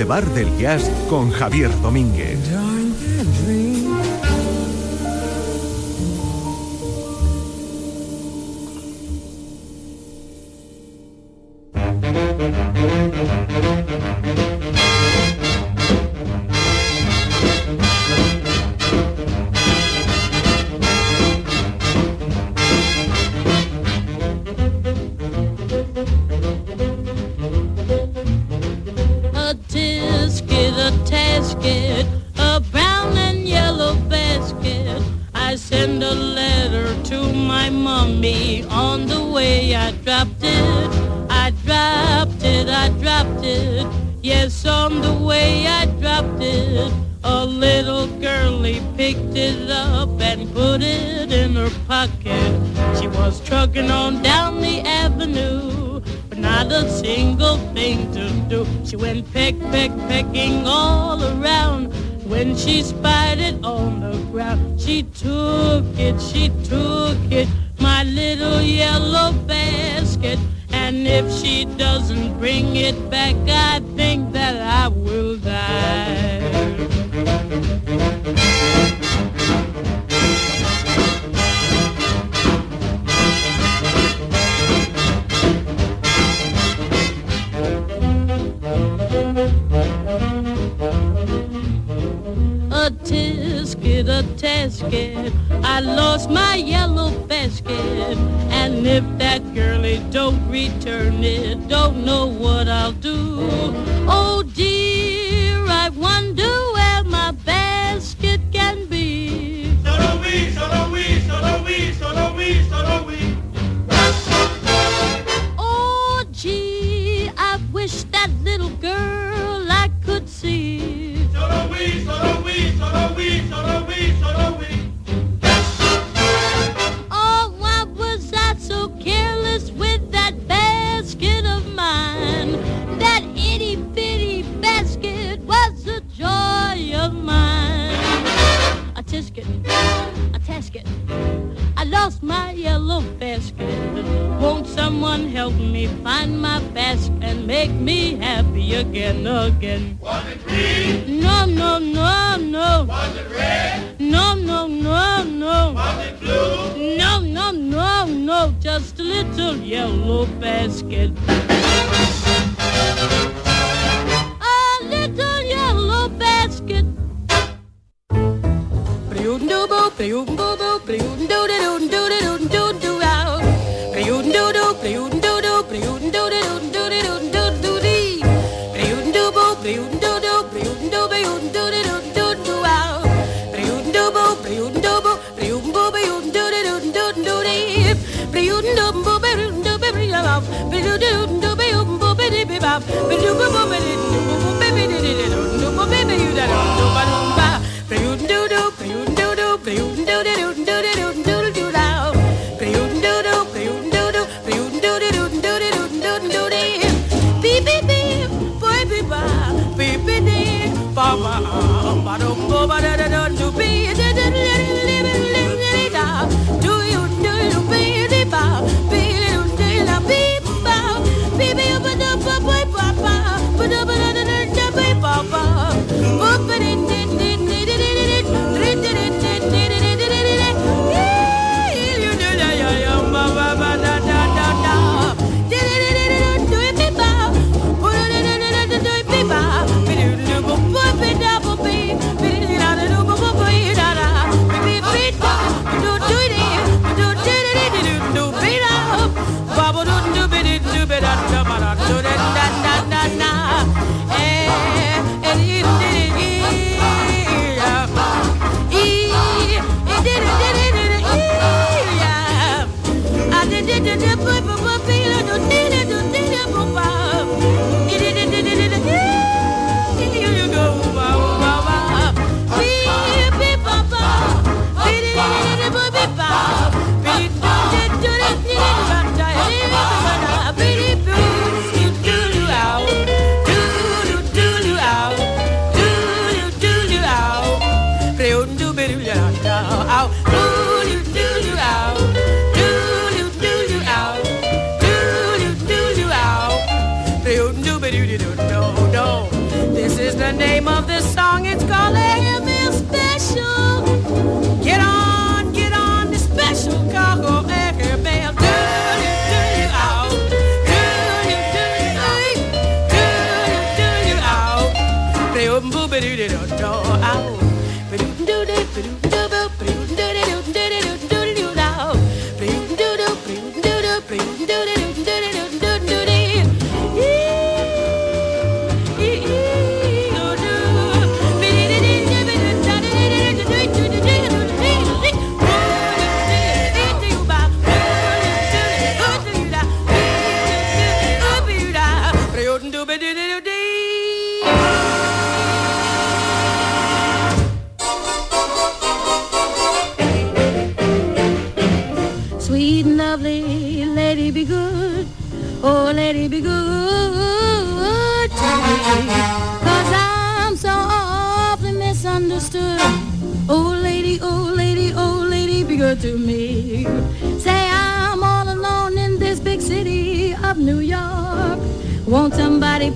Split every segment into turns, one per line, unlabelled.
Boulevard del Jazz con Javier Domínguez.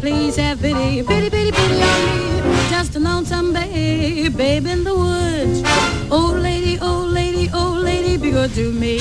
Please have pity, pity, pity, pity on me? Just a lonesome babe, babe in the woods. Old lady, old lady, old lady, be good to me.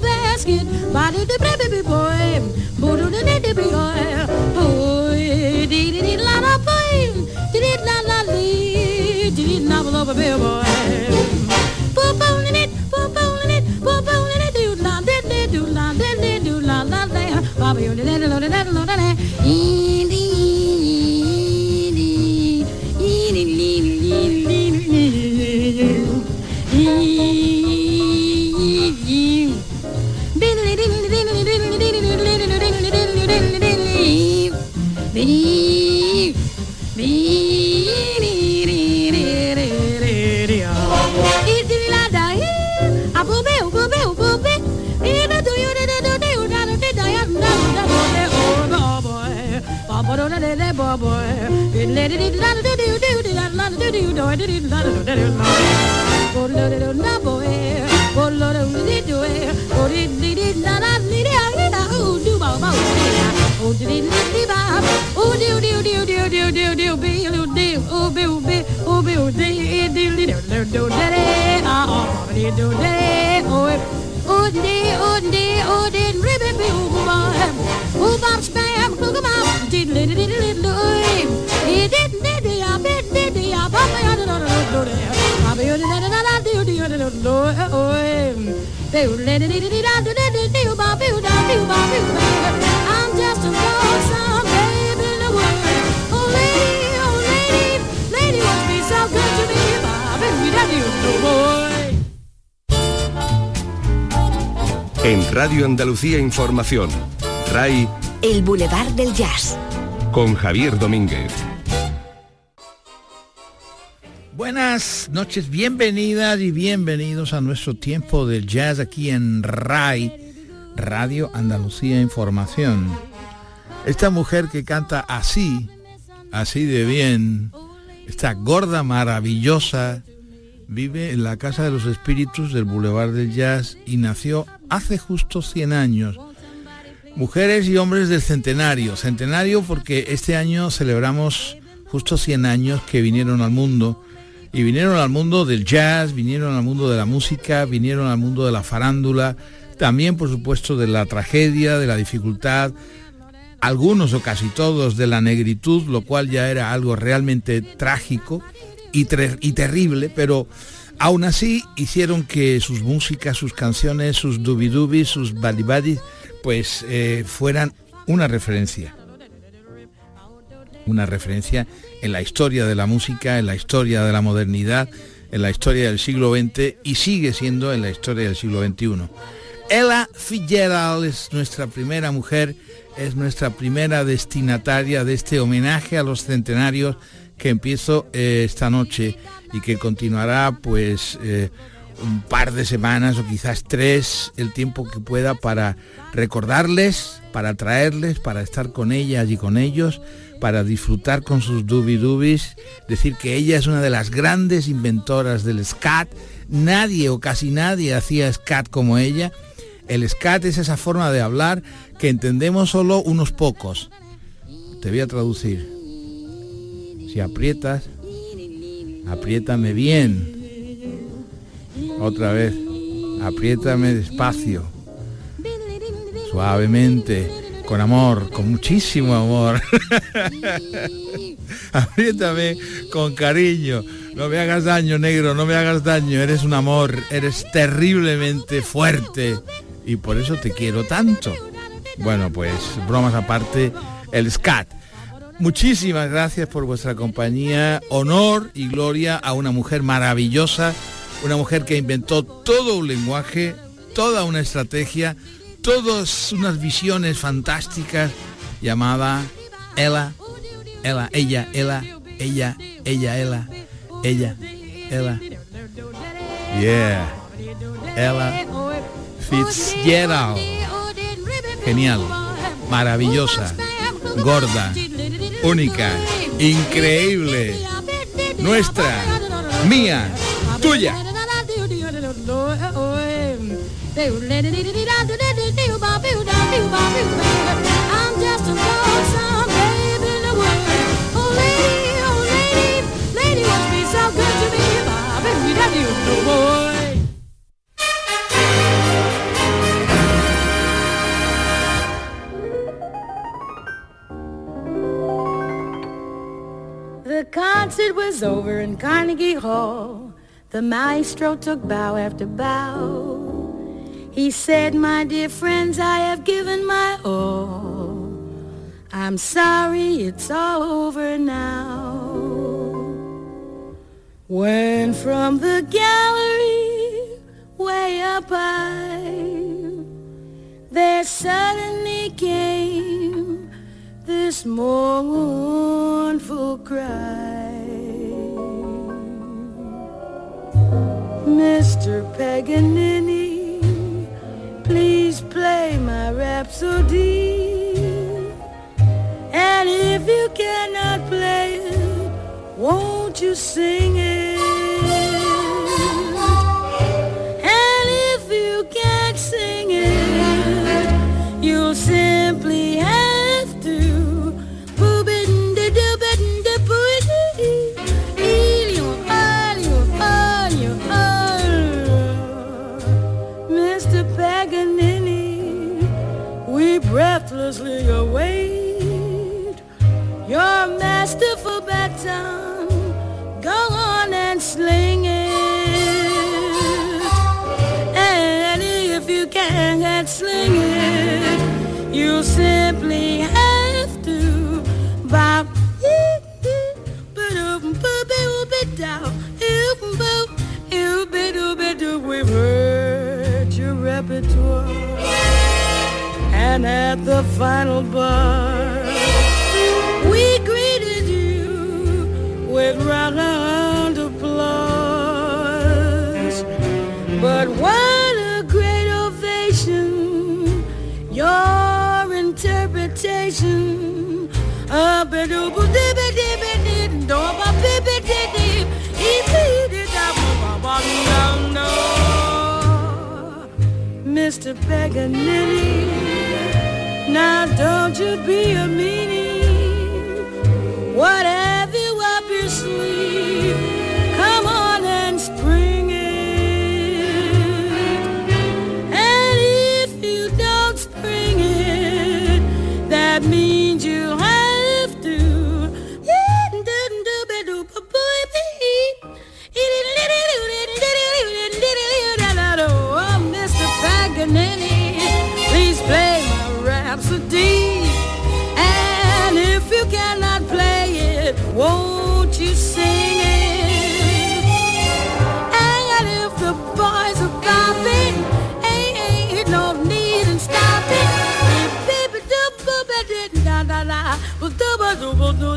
basket. Body the baby boy, boo the baby boy. Oh, dee dee dee la la boy, dee dee la la lee, dee dee la la baby boy. It. I'm just a lonesome babe in the world. Oh lady, oh lady, lady wants me so good to me. Bobby, we love you, boy.
En Radio Andalucía Información, RAI
El Boulevard del Jazz.
con Javier Domínguez.
Noches, bienvenidas y bienvenidos a nuestro tiempo del jazz aquí en RAI, Radio Andalucía Información. Esta mujer que canta así, así de bien, esta gorda maravillosa, vive en la Casa de los Espíritus del Boulevard del Jazz y nació hace justo 100 años. Mujeres y hombres del centenario, centenario porque este año celebramos justo 100 años que vinieron al mundo y vinieron al mundo del jazz, vinieron al mundo de la música, vinieron al mundo de la farándula, también por supuesto de la tragedia, de la dificultad, algunos o casi todos de la negritud, lo cual ya era algo realmente trágico y, y terrible, pero aún así hicieron que sus músicas, sus canciones, sus dubidubis, sus balibadis, pues eh, fueran una referencia. Una referencia en la historia de la música, en la historia de la modernidad, en la historia del siglo XX y sigue siendo en la historia del siglo XXI. Ella Fitzgerald es nuestra primera mujer, es nuestra primera destinataria de este homenaje a los centenarios que empiezo eh, esta noche y que continuará pues eh, un par de semanas o quizás tres, el tiempo que pueda para recordarles, para traerles, para estar con ellas y con ellos, para disfrutar con sus dubidubis, decir que ella es una de las grandes inventoras del scat, nadie o casi nadie hacía scat como ella, el scat es esa forma de hablar que entendemos solo unos pocos. Te voy a traducir. Si aprietas, apriétame bien. Otra vez. Apriétame despacio. Suavemente. Con amor, con muchísimo amor. Apriétame con cariño. No me hagas daño, negro, no me hagas daño. Eres un amor, eres terriblemente fuerte. Y por eso te quiero tanto. Bueno, pues bromas aparte, el scat. Muchísimas gracias por vuestra compañía. Honor y gloria a una mujer maravillosa, una mujer que inventó todo un lenguaje, toda una estrategia, todas unas visiones fantásticas llamada Ella, Ella, ella, Ella, ella, ella, Ella, ella, Ella. Yeah. Ella Fitzgerald. Genial, maravillosa, gorda, única, increíble, nuestra, mía, tuya.
Concert was over in Carnegie Hall. The maestro took bow after bow. He said, my dear friends, I have given my all. I'm sorry it's all over now. When from the gallery way up high, there suddenly came this mournful cry. Mr. Paganini, please play my rhapsody. And if you cannot play it, won't you sing it? And if you can't sing breathlessly await your masterful baton. Go on and sling it. And if you can't sling it, you simply have to bow. We've heard and at the final bar, we greeted you with round applause. But what a great ovation! Your interpretation. Ee-dee-dee-da-ba-ba-ba-dum-dum. Mr. Paganini, now don't you be a meanie. What have you up your sleeve?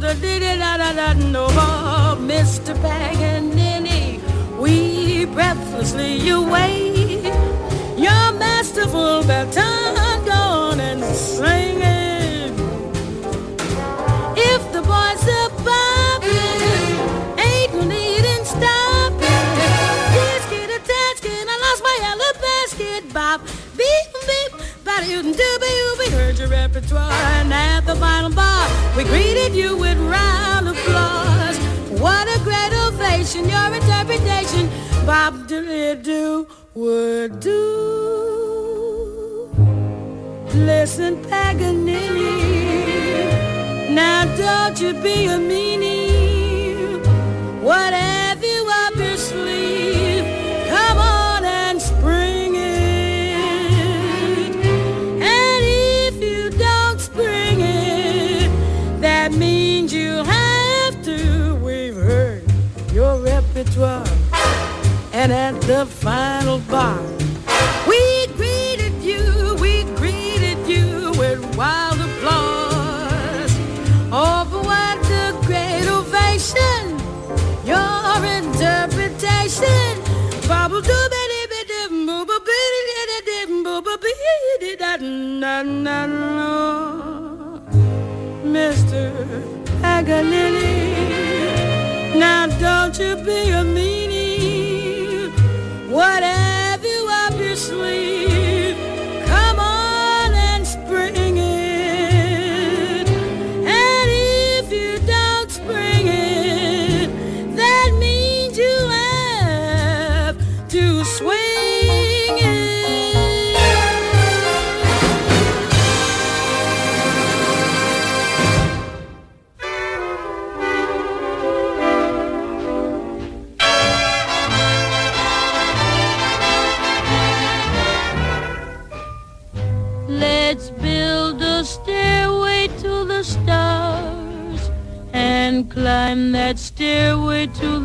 Ba do da da da. No, Mr. Paganini, we breathlessly await your masterful baton. Go on and sing it. If the boys are bobbing, ain't no need in stopping. Just get a tasket, I lost my yellow basket, bop. Beep, beep, bada you do be heard your repertoire, at the final bar, we greeted you with round applause. What a great ovation, your interpretation, Bob Dylan would do. Listen, Paganini, now don't you be a meanie. Whatever at the final bar, we greeted you, we greeted you with wild applause. Oh, but what a great ovation, your interpretation. Bubble doo bitty bitty booba bitty bitty bitty booba bitty da na na na. Mr. Paganini, now don't you be a meanie. Whatever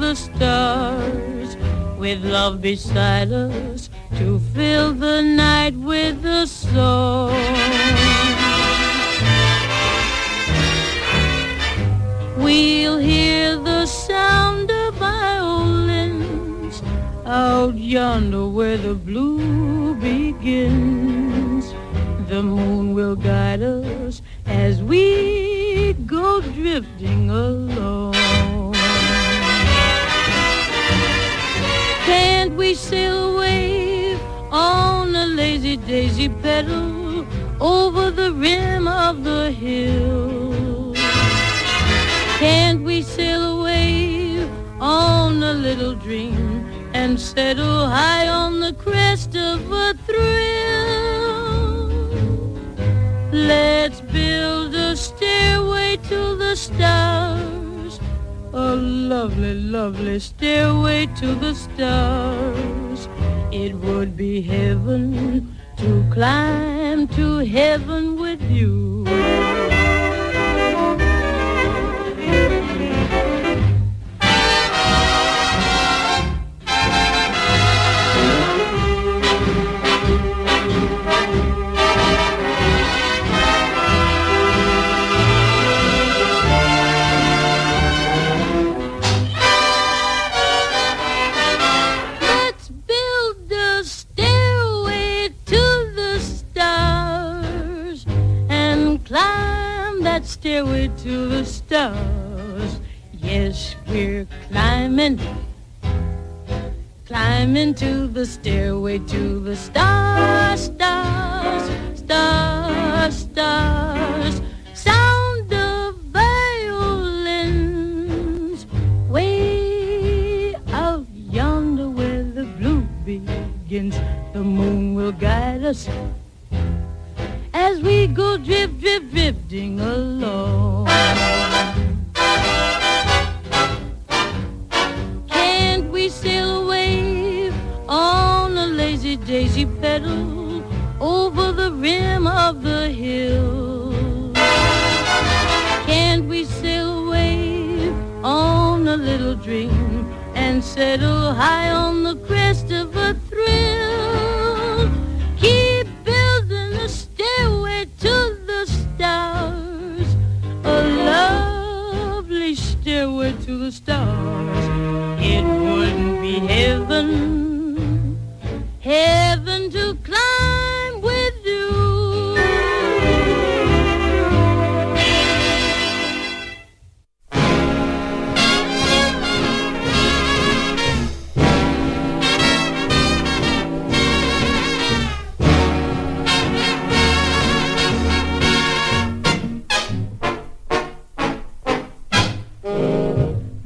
the stars with love beside us to fill the night with a song. We'll hear the sound of violins out yonder where the blue begins. The moon will guide us as we go drifting along. We sail away on a lazy daisy pedal over the rim of the hill? Can't we sail away on a little dream and settle high on the crest of a thrill? Let's build a stairway to the stars, a lovely, lovely stairway to the stars. It would be heaven to climb to heaven with you. Stairway to the stars. Yes, we're climbing, climbing to the stairway to the stars, stars, stars, stars. Sound of violins way out yonder where the blue begins. The moon will guide us we go drip, drip, drifting along. Can't we sail away on a lazy daisy pedal over the rim of the hill? Can't we sail away on a little dream and settle high on the crest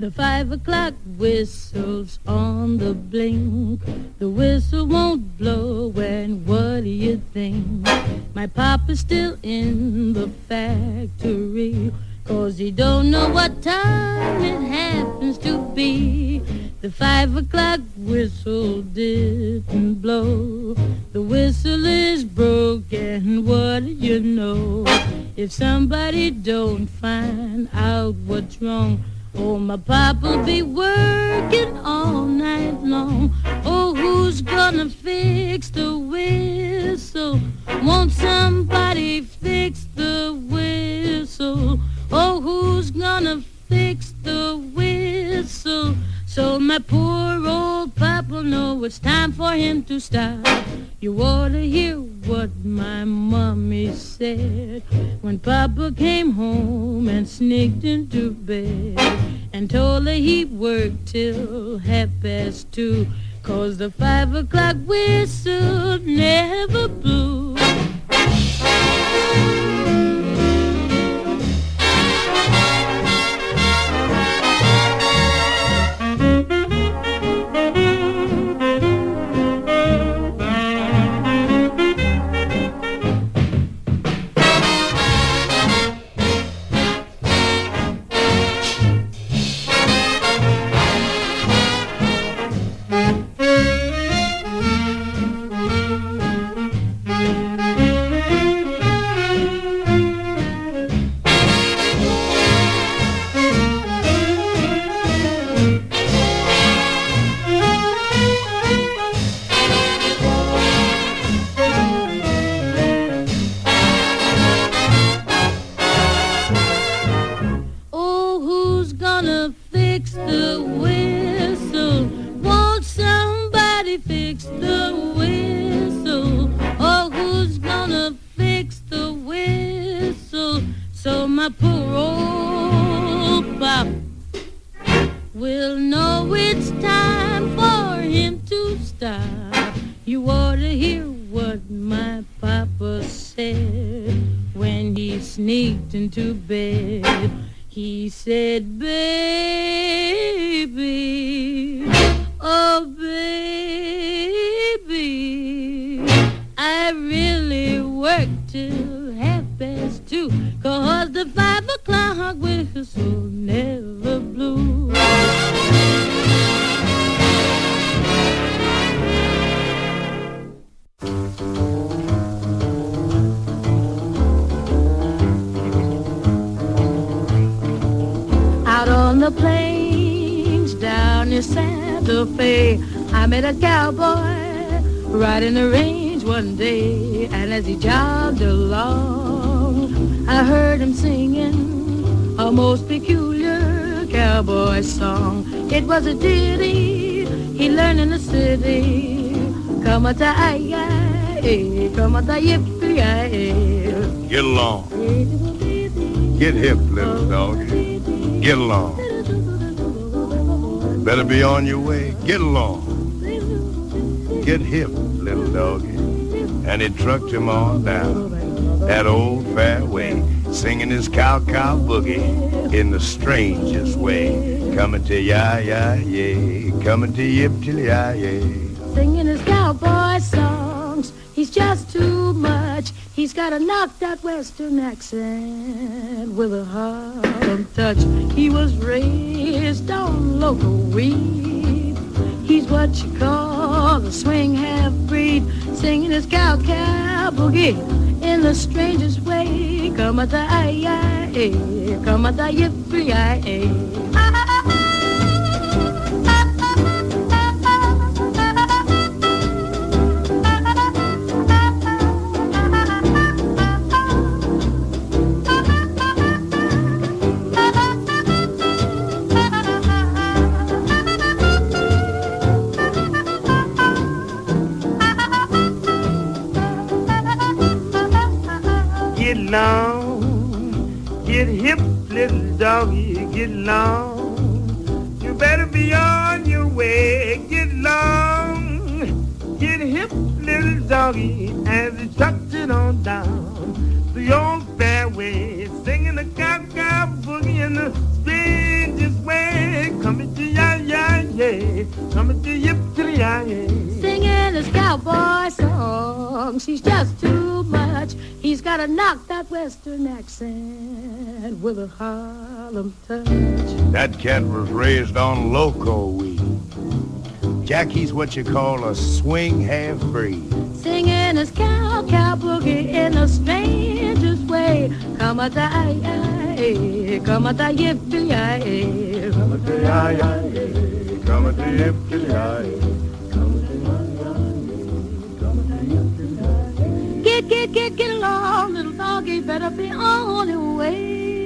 The five o'clock whistle's on the blink. The whistle won't blow and what do you think? My papa's still in the factory. Cause he don't know what time it happens to be. The five o'clock whistle didn't blow. The whistle is broken, what do you know? If somebody don't find out what's wrong, Oh, my papa'll be working all night long. Oh, who's gonna fix the whistle? Won't somebody fix the whistle? Oh, who's gonna fix the whistle? So my poor old papa know it's time for him to stop. You ought to hear what my mommy said when papa came home and sneaked into bed and told her he'd work till half past two. Cause the five o'clock whistle never blew. And he
trucked him on down that old fairway, singing his cow cow boogie in the strangest way. Coming to ya ya yay, coming to yip till ya yay.
singing his cowboy songs. He's just too much. He's got a knocked out western accent with a Harlem touch. He was raised on local weed. Come a da ay come a da yippee
cat was raised on loco weed. Jackie's what you call a swing half-breed.
Singing his cow, cow boogie in a strangest way. Come a die, come a die, yippee,
come a die, come a die, yippee,
Get, get, get, get along, little doggy, better be on your way.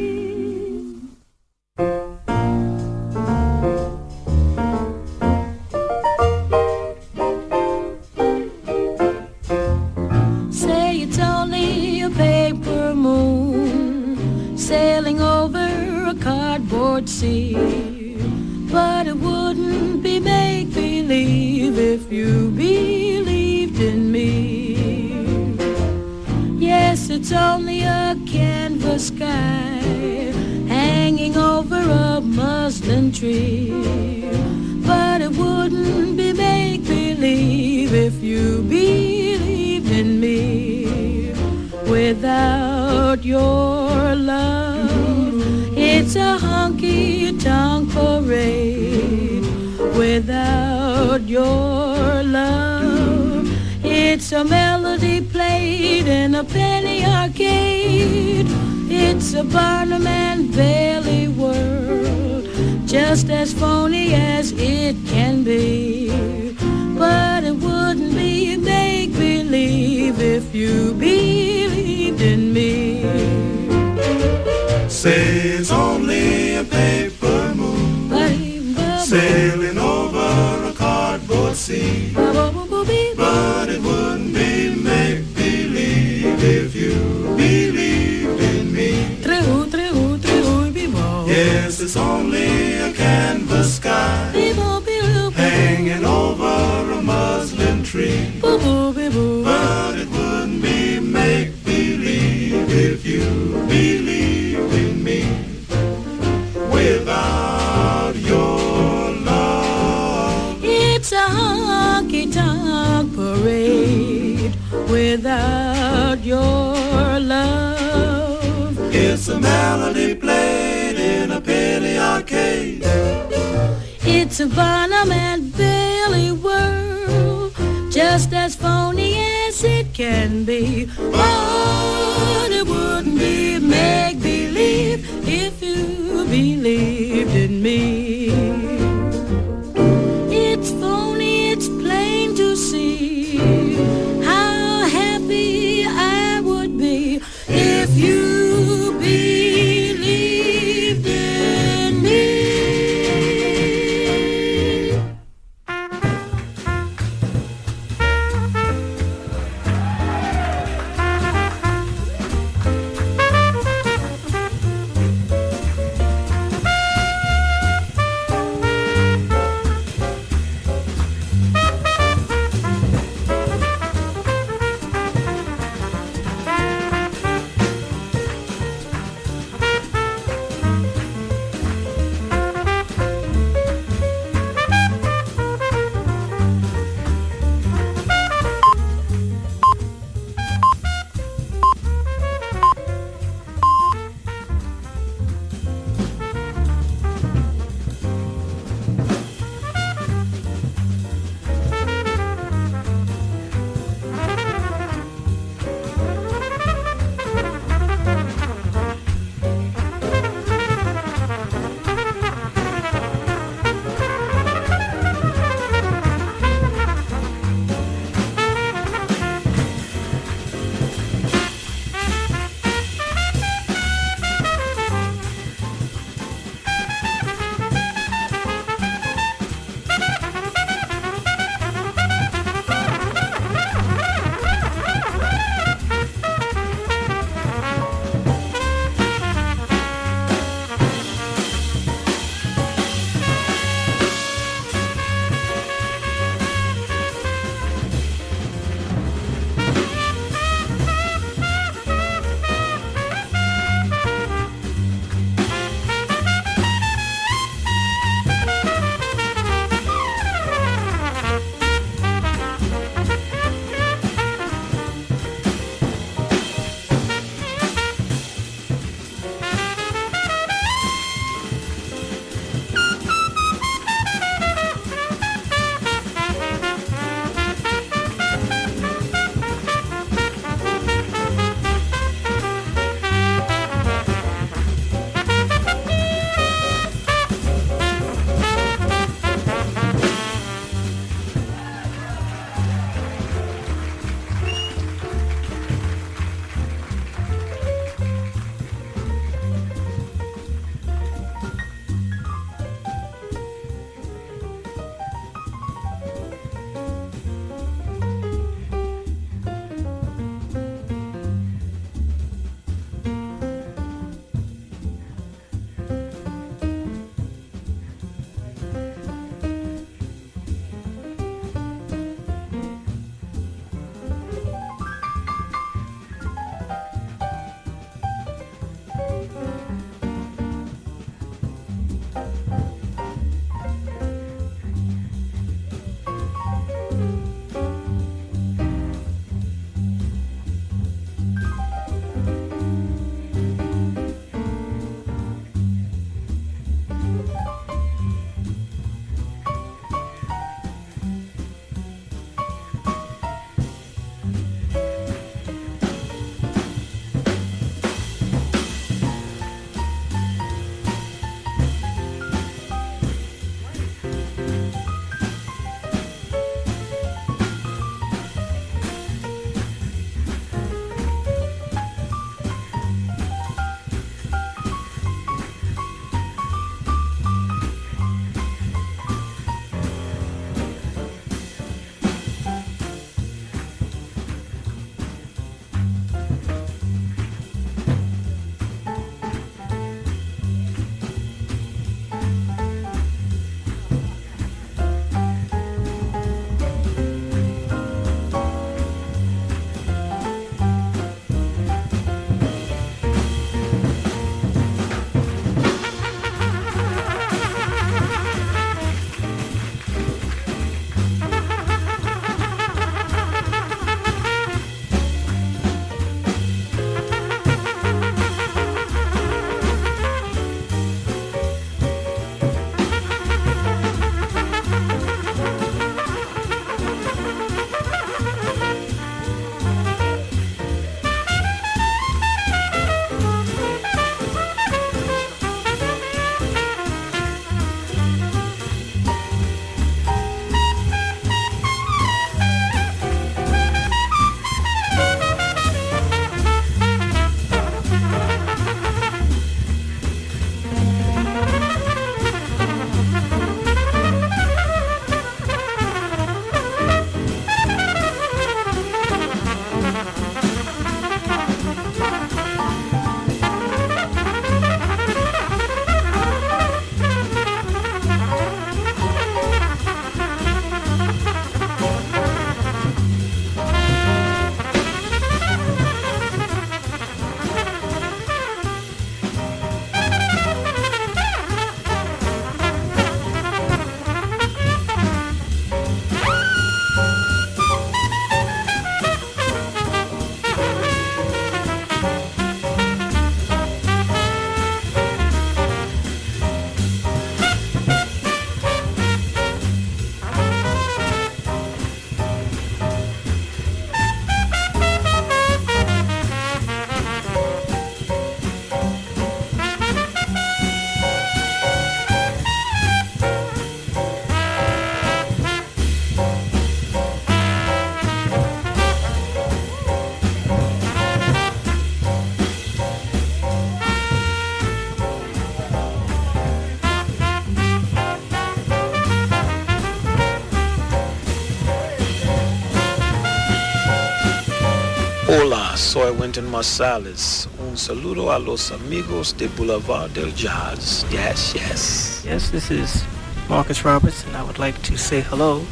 Soy Wynton Marsalis. Un saludo a los amigos de Boulevard del Jazz. Yes, yes.
Yes, this is Marcus Roberts, and I would like to say hello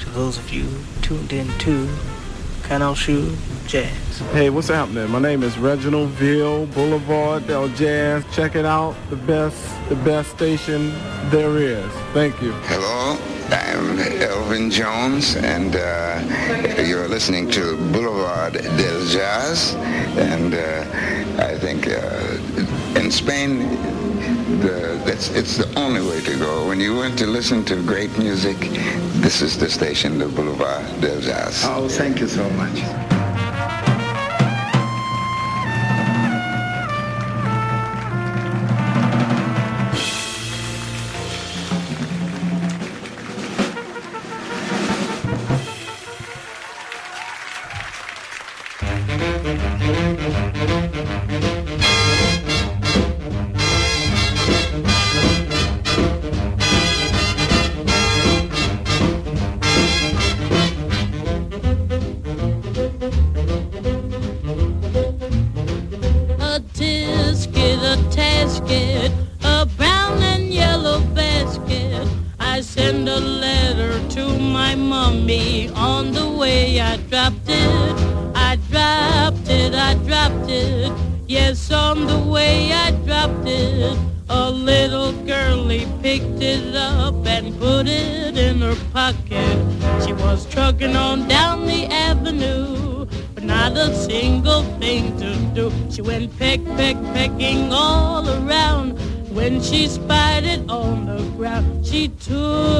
to those of you tuned in to Canal Sur Jazz.
Hey, what's happening? My name is Reginald Veal, Boulevard Del Jazz. Check it out, the best, the best station there is. Thank you.
Hello, I'm Elvin Jones, and uh, you're listening to Boulevard del Jazz. And uh, I think uh, in Spain, the, that's, it's the only way to go. When you want to listen to great music, this is the station, the Boulevard del Jazz.
Oh, thank you so much.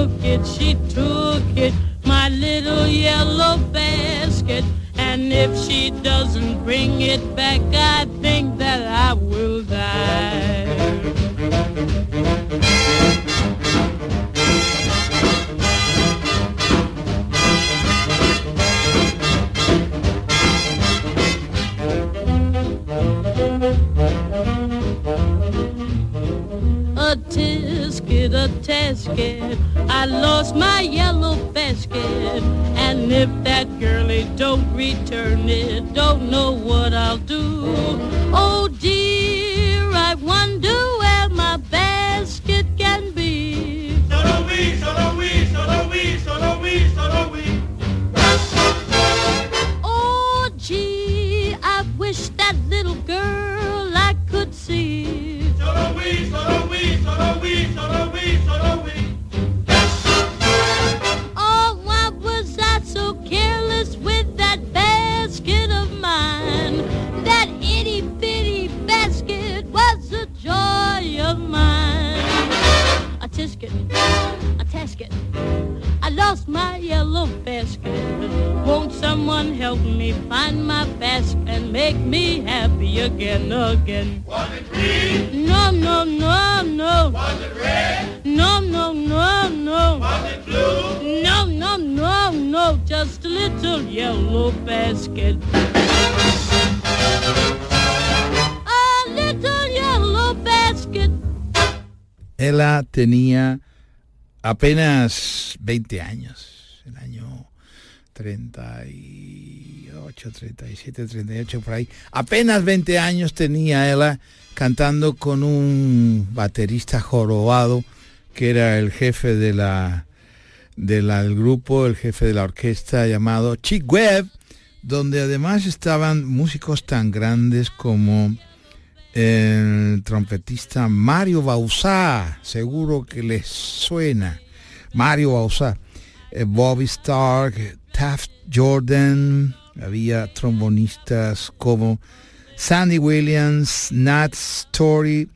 Took it, she took it, my little yellow basket. And if she doesn't bring it back, I think that I will die. a tisket, a tasket. I lost my yellow basket. And if that girlie don't return it, don't know what I'll do. Oh dear, I wonder where my basket can be.
Solo we, solo we, solo we, solo we, solo we.
Oh gee, I wish that little girl I could see.
Solo we, solo we, solo we, solo we, solo we.
Again,
green?
No, no, no, no.
Red?
No, no, no, no.
Blue?
No, no, no, no, just a little yellow basket. Little yellow basket.
Ella tenía apenas 20 años, el año 38, 37, 38, por ahí. Apenas 20 años tenía ella cantando con un baterista jorobado que era el jefe de la, de la- del grupo, el jefe de la orquesta llamado Chick Webb, donde además estaban músicos tan grandes como el trompetista Mario Bauzá, seguro que les suena. Mario Bauzá, eh, Bobby Stark, Taft Jordan, había trombonistas como Sandy Williams, Nat Story,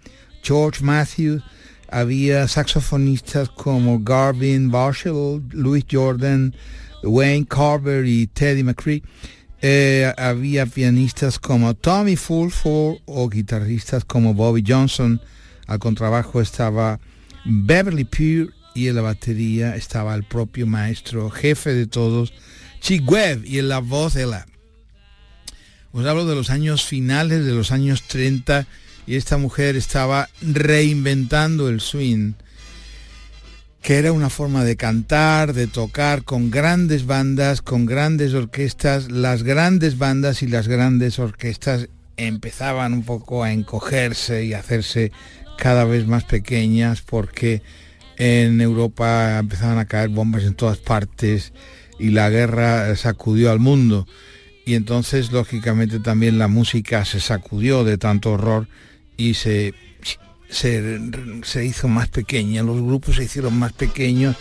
George Matthews, había saxofonistas como Garvin Marshall, Louis Jordan, Wayne Carver y Teddy McCree. Eh, había pianistas como Tommy Fulford o guitarristas como Bobby Johnson. Al contrabajo estaba Beverly Pure y en la batería estaba el propio maestro, jefe de todos, Chick Webb y en la voz ella. Os hablo de los años finales de los años 30 y esta mujer estaba reinventando el swing que era una forma de cantar, de tocar con grandes bandas, con grandes orquestas. Las grandes bandas y las grandes orquestas empezaban un poco a encogerse y a hacerse cada vez más pequeñas porque en Europa empezaban a caer bombas en todas partes y la guerra sacudió al mundo. Y entonces, lógicamente, también la música se sacudió de tanto horror y se, se, hizo más pequeña. Los grupos se hicieron más pequeños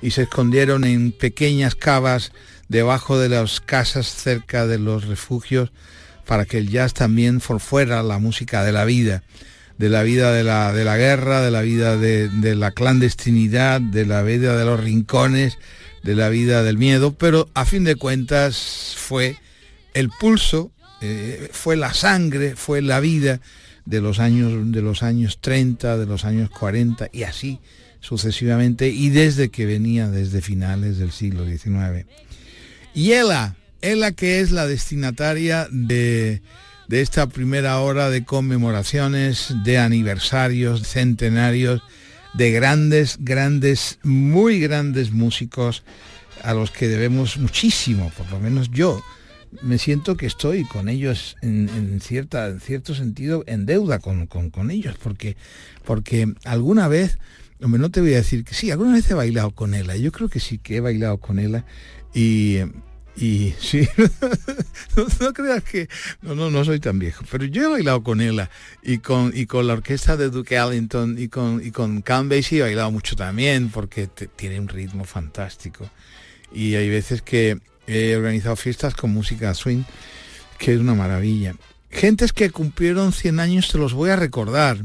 y se escondieron en pequeñas cavas debajo de las casas cerca de los refugios para que el jazz también fuera la música de la vida de la vida de la, de la guerra, de la vida de, la clandestinidad, de la vida de los rincones, de la vida del miedo, pero a fin de cuentas fue el pulso, eh, fue la sangre, fue la vida de los años de los años 30, de los años 40 y así sucesivamente y desde que venía desde finales del siglo XIX. Y ella, ella que es la destinataria de de esta primera hora de conmemoraciones, de aniversarios, centenarios, de grandes, grandes, muy grandes músicos a los que debemos muchísimo, por lo menos yo. Me siento que estoy con ellos en, cierta, en cierto sentido en deuda con, con, ellos, porque, porque alguna vez, hombre, no te voy a decir que sí, alguna vez he bailado con ella, yo creo que sí que he bailado con ella y, y sí, no, creas que, no, no, no soy tan viejo, pero yo he bailado con ella y con, y con la orquesta de Duke Ellington y con, y con Count Basie he bailado mucho también porque tiene un ritmo fantástico. Y hay veces que he organizado fiestas con música swing, que es una maravilla. Gentes que cumplieron 100 años, te los voy a recordar.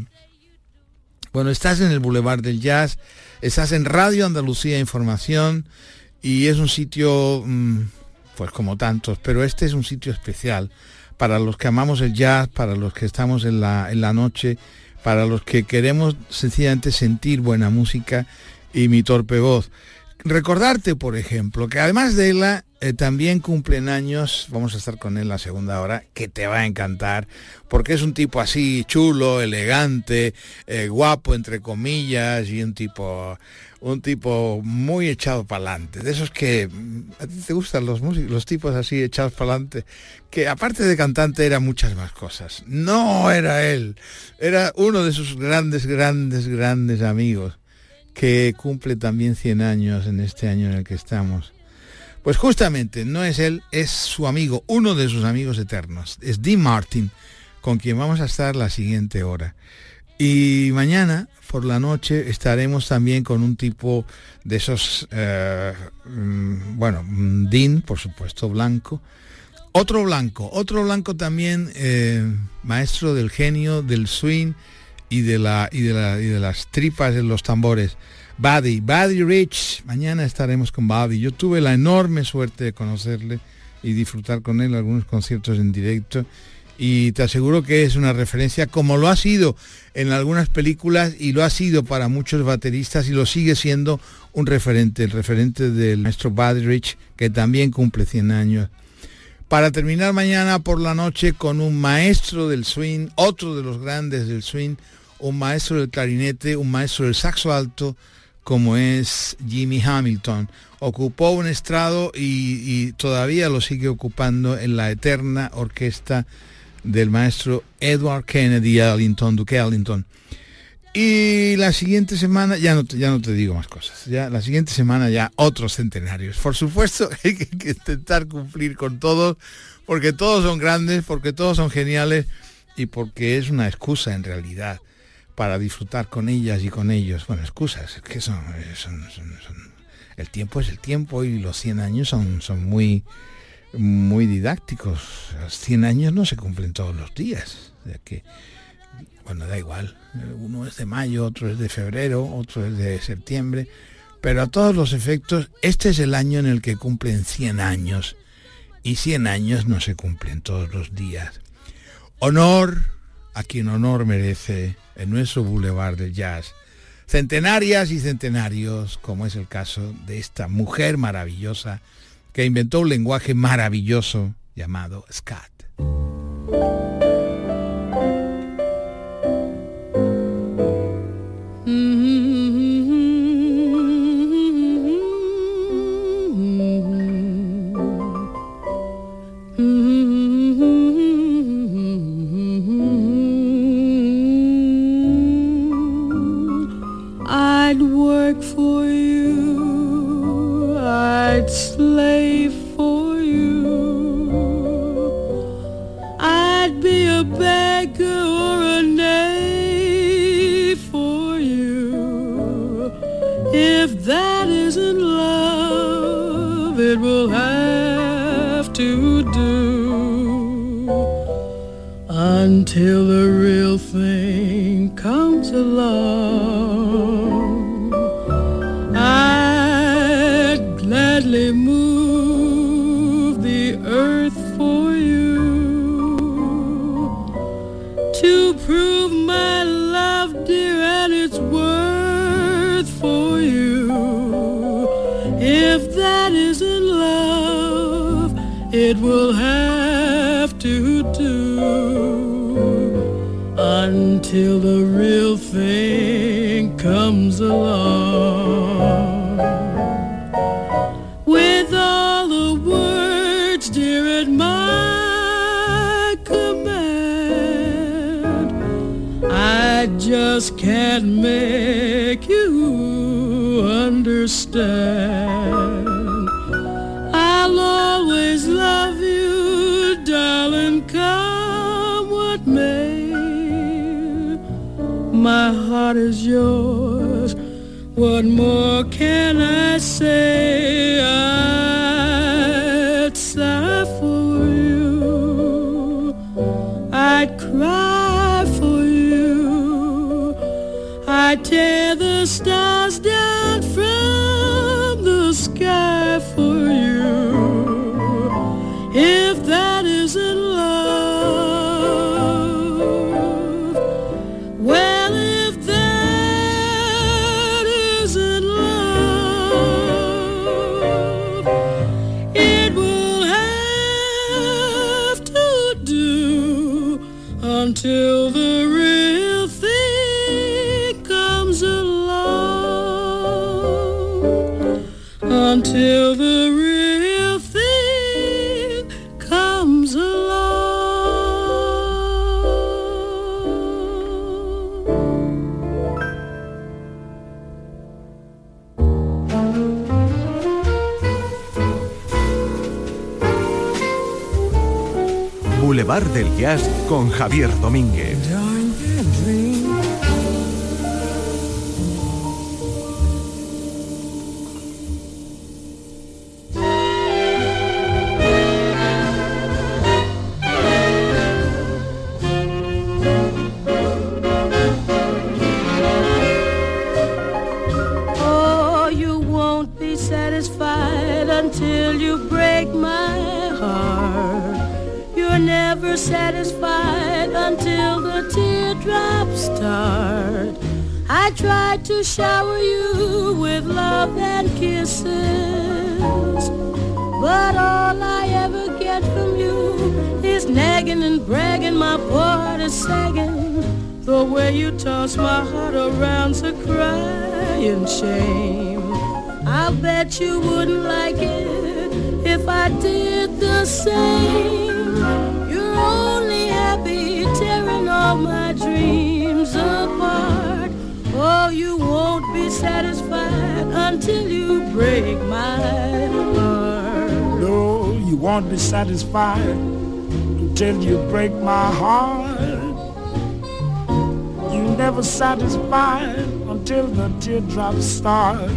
Bueno, estás en el Boulevard del Jazz, estás en Radio Andalucía Información y es un sitio... Mm, pues como tantos, pero este es un sitio especial para los que amamos el jazz, para los que estamos en la, en la noche, para los que queremos sencillamente sentir buena música y mi torpe voz. Recordarte, por ejemplo, que además de ella, eh, también cumplen años, vamos a estar con él la segunda hora, que te va a encantar, porque es un tipo así chulo, elegante, eh, guapo, entre comillas, y un tipo un tipo muy echado para adelante, de esos que a ti te gustan los músicos, los tipos así echados para adelante, que aparte de cantante era muchas más cosas. No era él, era uno de sus grandes, grandes, grandes amigos, que cumple también 100 años en este año en el que estamos. Pues justamente no es él, es su amigo, uno de sus amigos eternos, es Dean Martin, con quien vamos a estar la siguiente hora. Y mañana por la noche estaremos también con un tipo de esos, eh, mm, bueno, Dean, por supuesto, blanco. Otro blanco, otro blanco también, eh, maestro del genio, del swing y de, la, y, de la, y de las tripas en los tambores. Buddy, Buddy Rich. Mañana estaremos con Buddy. Yo tuve la enorme suerte de conocerle y disfrutar con él algunos conciertos en directo y te aseguro que es una referencia como lo ha sido en algunas películas y lo ha sido para muchos bateristas y lo sigue siendo un referente, el referente del maestro Buddy Rich que también cumple 100 años. Para terminar mañana por la noche con un maestro del swing, otro de los grandes del swing, un maestro del clarinete, un maestro del saxo alto, como es Jimmy Hamilton. Ocupó un estrado y, todavía lo sigue ocupando en la eterna orquesta del maestro Edward Kennedy Ellington, Duque Ellington. Y la siguiente semana, ya no, ya no te digo más cosas, ya la siguiente semana ya otros centenarios. Por supuesto hay que, intentar cumplir con todos, porque todos son grandes, porque todos son geniales y porque es una excusa en realidad para disfrutar con ellas y con ellos. Bueno, excusas, que son, son, el tiempo es el tiempo y los 100 años son, son muy muy didácticos. Los 100 años no se cumplen todos los días. que, bueno, da igual. Uno es de mayo, otro es de febrero, otro es de septiembre. Pero a todos los efectos, este es el año en el que cumplen 100 años. Y 100 años no se cumplen todos los días. Honor a quien honor merece en nuestro Boulevard del Jazz. Centenarias y centenarios, como es el caso de esta mujer maravillosa que inventó un lenguaje maravilloso llamado scat.
slow. Until the real thing comes along. With all the words, dear, at my command, I just can't make you understand. What more can I say?
Bar del Jazz con Javier Domínguez.
Oh, satisfied until you break my never satisfied until the teardrops start. I tried to shower you with love and kisses, but all I ever get from you is nagging and bragging. My heart is sagging. The way you toss my heart around's a crying shame. I'll bet you wouldn't like it if I did the same. All my dreams apart. Oh, you won't be satisfied until you break my heart.
No, you won't be satisfied until you break my heart. You never satisfied until the teardrops start.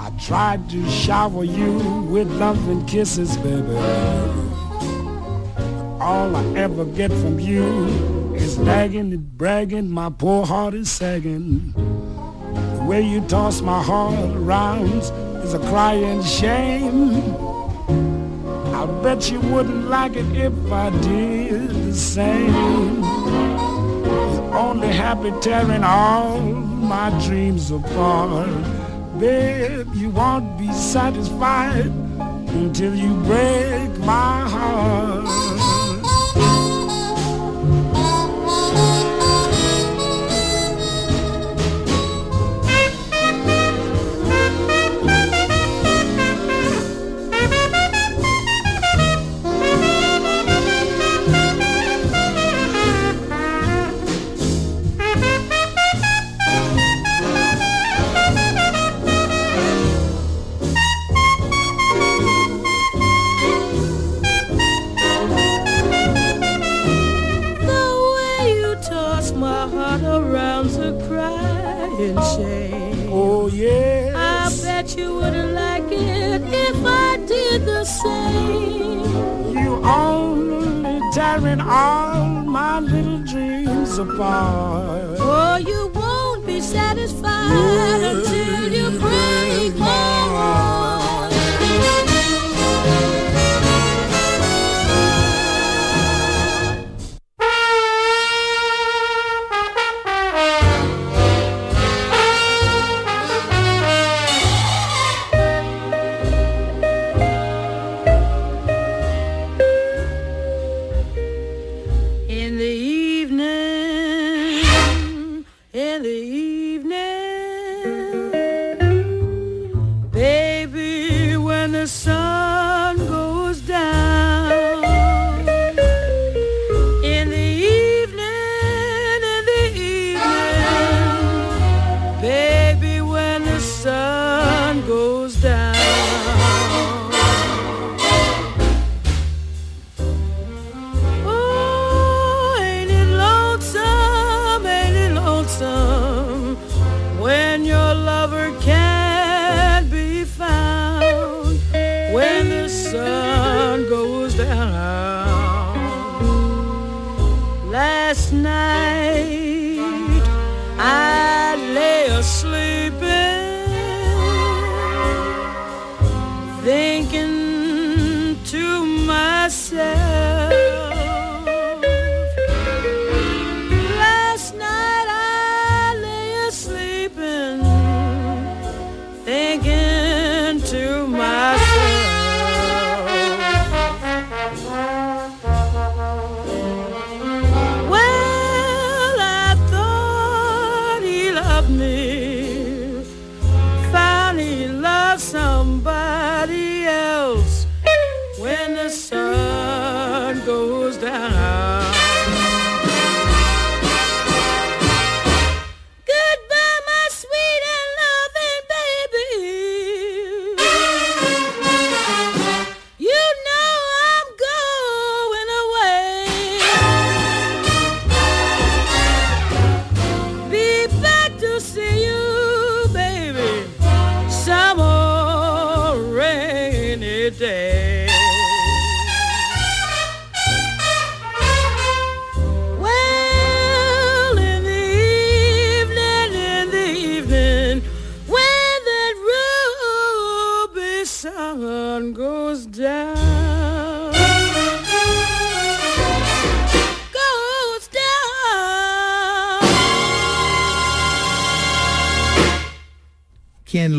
I tried to shower you with love and kisses, baby. All I ever get from you is nagging and bragging. My poor heart is sagging. The way you toss my heart around is a crying shame. I bet you wouldn't like it if I did the same. You're only happy tearing all my dreams apart. Babe, you won't be satisfied until you break my heart.
Dreams apart. Oh, you won't be satisfied until you break my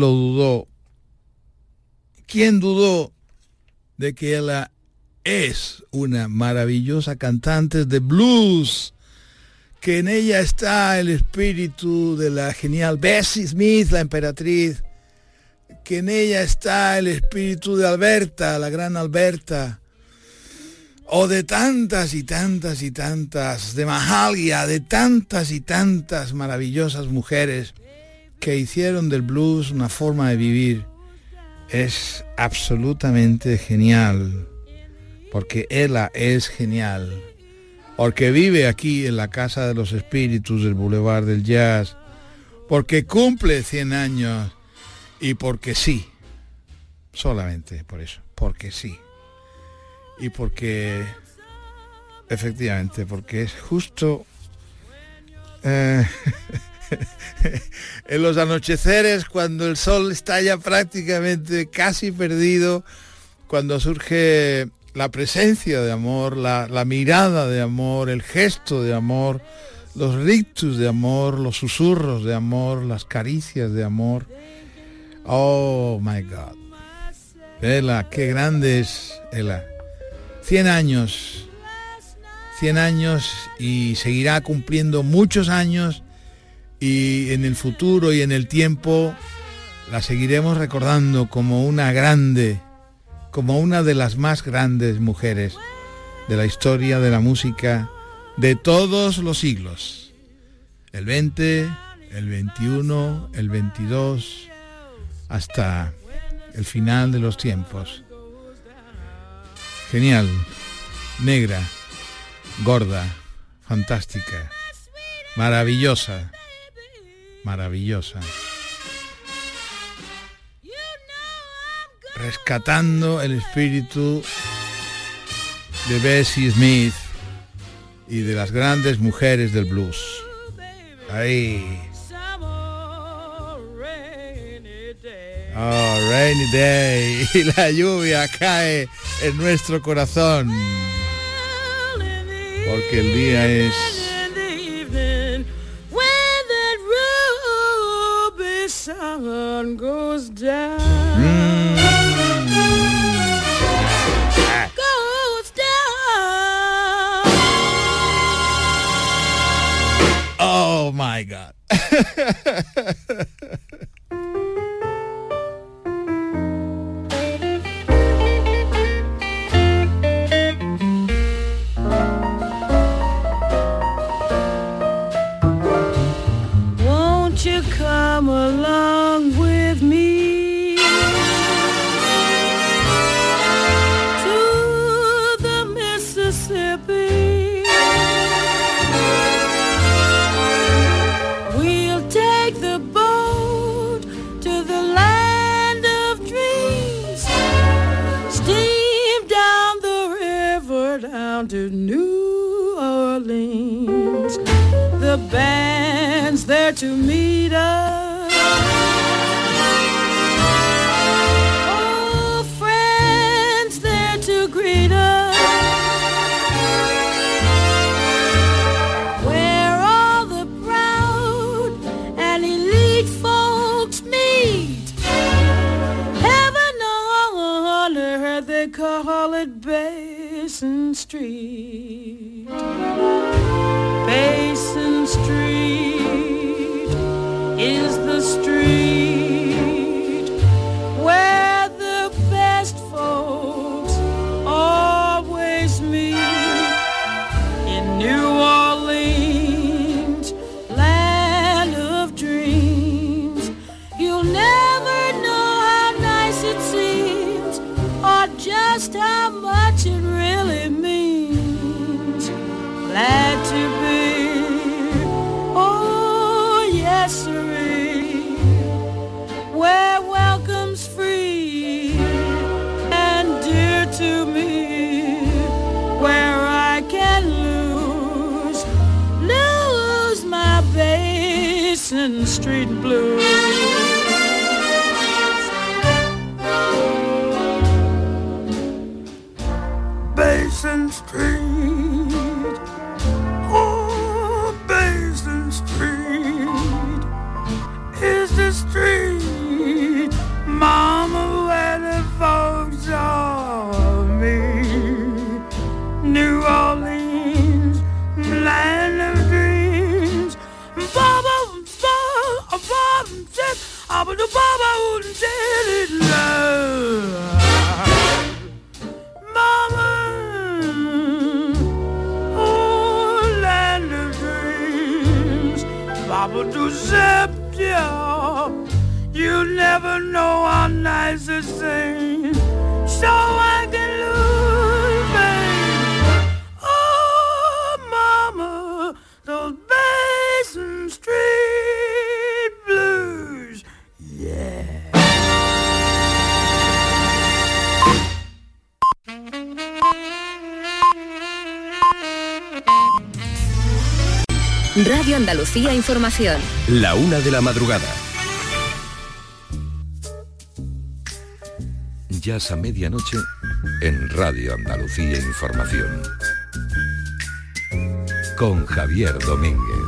dudó? ¿Quién dudó de que ella es una maravillosa cantante de blues? Que en ella está el espíritu de la genial Bessie Smith, la emperatriz. Que en ella está el espíritu de Alberta, la gran Alberta. O de tantas y tantas y tantas, de Mahalia, de tantas y tantas maravillosas mujeres que hicieron del blues una forma de vivir es absolutamente genial, porque ella es genial, porque vive aquí en la Casa de los Espíritus del Boulevard del Jazz, porque cumple 100 años y porque sí, solamente por eso, porque sí, y porque efectivamente, porque es justo... eh, en los anocheceres, cuando el sol está ya prácticamente casi perdido, cuando surge la presencia de amor, la, mirada de amor, el gesto de amor, los rictus de amor, los susurros de amor, las caricias de amor. Oh my God. Ela, qué grande es Ela. 100 años. 100 años y seguirá cumpliendo muchos años y en el futuro y en el tiempo la seguiremos recordando como una grande, como una de las más grandes mujeres de la historia de la música de todos los siglos. El 20, el 21, el 22, hasta el final de los tiempos. Genial, negra, gorda, fantástica, maravillosa maravillosa.
rescatando el espíritu de Bessie Smith y de las grandes mujeres del blues. Ahí. Oh, rainy day. Y la lluvia cae en nuestro corazón. Porque el día es...
down. Goes down.
Oh my God.
Andalucía Información.
La una de la madrugada. Jazz a medianoche en Radio Andalucía Información. Con Javier Domínguez.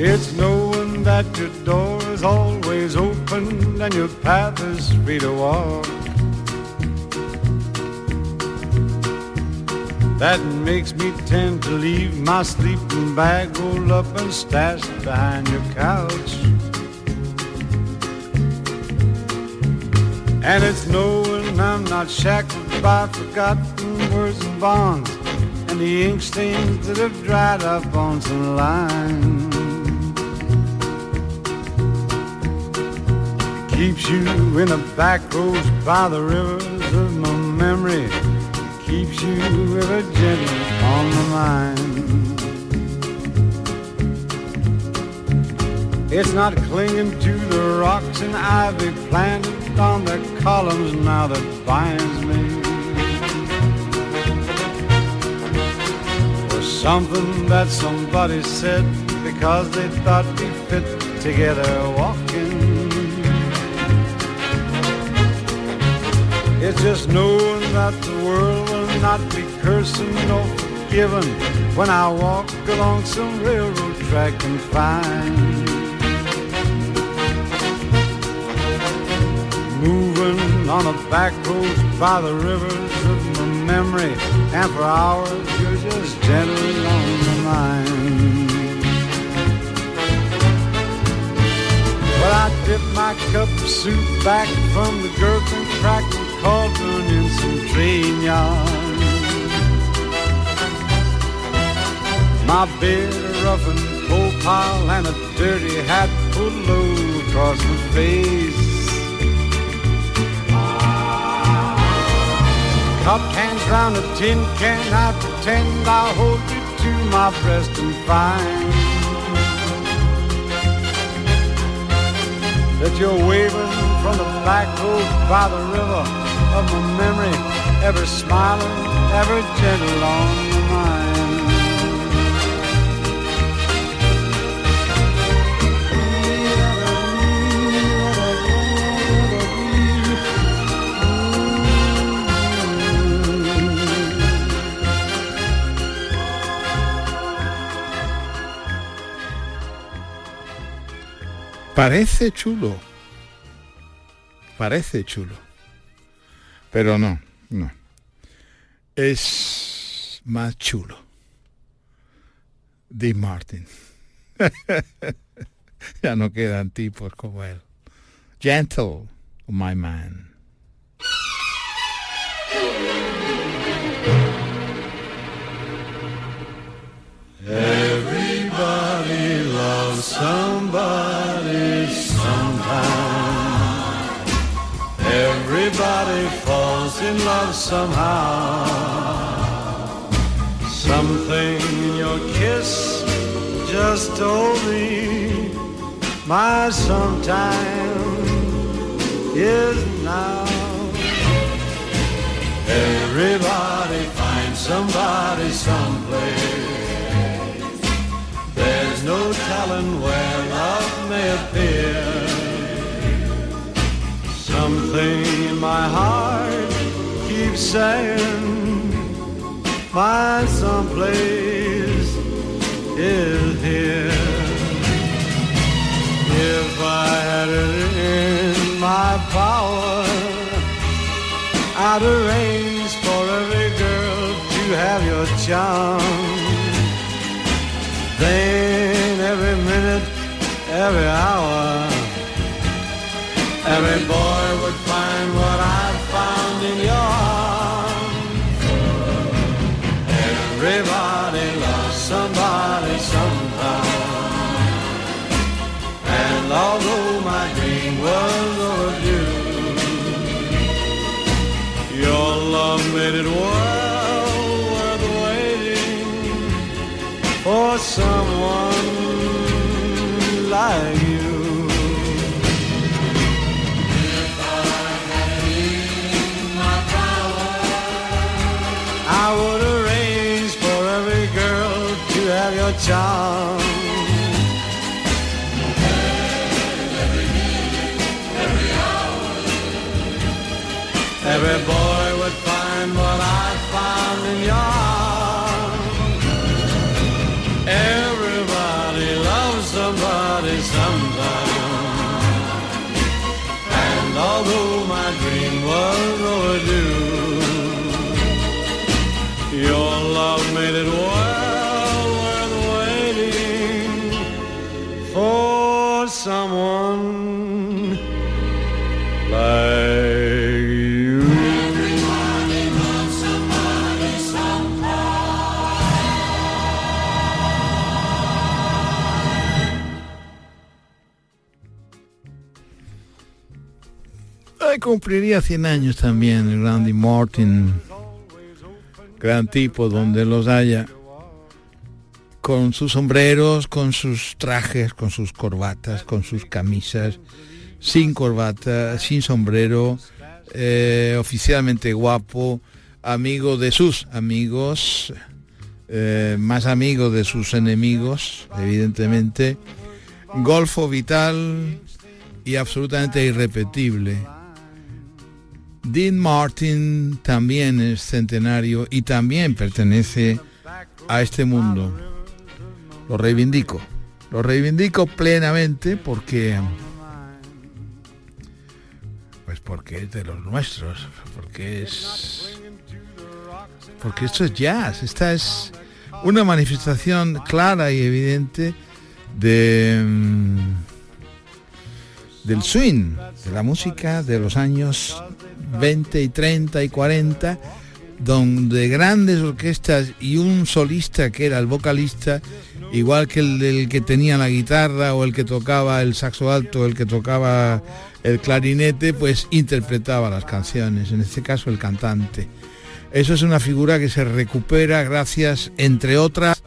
It's knowing that your door is always open and your path is free to walk. That makes me tend to leave my sleeping bag rolled up and stashed behind your couch. And it's knowing I'm not shackled by forgotten words and bonds and the ink stains that have dried up on some lines. Keeps you in the back roads by the rivers of my memory.
keeps you ever gentle on the mind. It's not clinging to the rocks and ivy planted on the columns now that binds me. Or something that somebody said because they thought we fit together walking. It's just knowing that the world will not be cursing or forgiven when I walk along some railroad track and find moving on a back road by the rivers of my memory, and for hours you're just gentle on my mind. Well, I dip my cup of soup back from the crackling cauldron yard. My bed, a rough and coal pile, and a dirty hat pulled low across my face. Cupped hands round a tin can, I pretend I hold you to my breast and find that you're waving from the black road oh, by the river of my memory, ever smiling, ever gentle on the mind.
Parece chulo. Parece chulo. Pero no, no. Es más chulo. Dean Martin. ya no quedan tipos como él. Gentle, my man.
Everybody loves somebody sometime. Everybody falls in love somehow. Something in your kiss just told me my sometime is now. Everybody finds somebody someplace. My heart keeps saying my someplace is here. If I had it in my power, I'd arrange for every girl to have your charm. Then every minute, every hour, every boy would Although my dream was overdue, your love made it well worth waiting for someone like you. If I had in my power, I would arrange for every girl to have your charm.
Cumpliría 100 años también Randy Martin. gran tipo donde los haya, con sus sombreros, con sus trajes, con sus corbatas, con sus camisas, sin corbata, sin sombrero, eh, oficialmente guapo, amigo de sus amigos, eh, más amigo de sus enemigos, evidentemente, golfo vital y absolutamente irrepetible. Dean Martin también es centenario y también pertenece a este mundo. Lo reivindico. Lo reivindico plenamente porque pues porque es de los nuestros, porque es porque esto es jazz, esta es una manifestación clara y evidente de mm, del swing, de la música de los años 20 y 30 y 40, donde grandes orquestas y un solista que era el vocalista, igual que el del que tenía la guitarra o el que tocaba el saxo alto, el que tocaba el clarinete, pues interpretaba las canciones, en este caso el cantante. Eso es una figura que se recupera gracias, entre otras,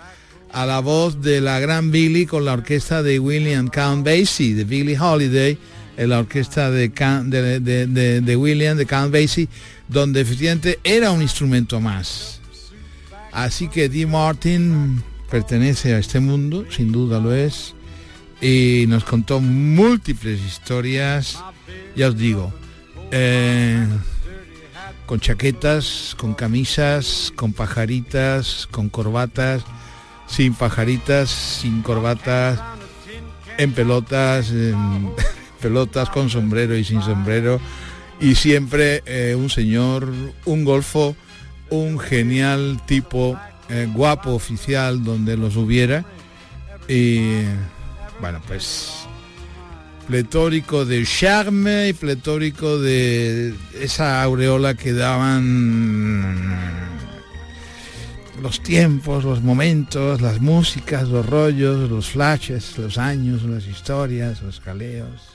a la voz de la gran Billy con la orquesta de William Count Basie, de Billy Holiday, la orquesta de, de, William, de Count Basie, donde efectivamente era un instrumento más. Así que Dee Martin pertenece a este mundo, sin duda lo es, y nos contó múltiples historias, ya os digo, eh, con chaquetas, con camisas, con pajaritas, con corbatas, sin pajaritas, sin corbatas, en pelotas, en pelotas, con sombrero y sin sombrero, y siempre eh, un señor, un golfo, un genial tipo, eh, guapo oficial donde los hubiera, y bueno, pues pletórico de charme y pletórico de esa aureola que daban los tiempos, los momentos, las músicas, los rollos, los flashes, los años, las historias, los caleos.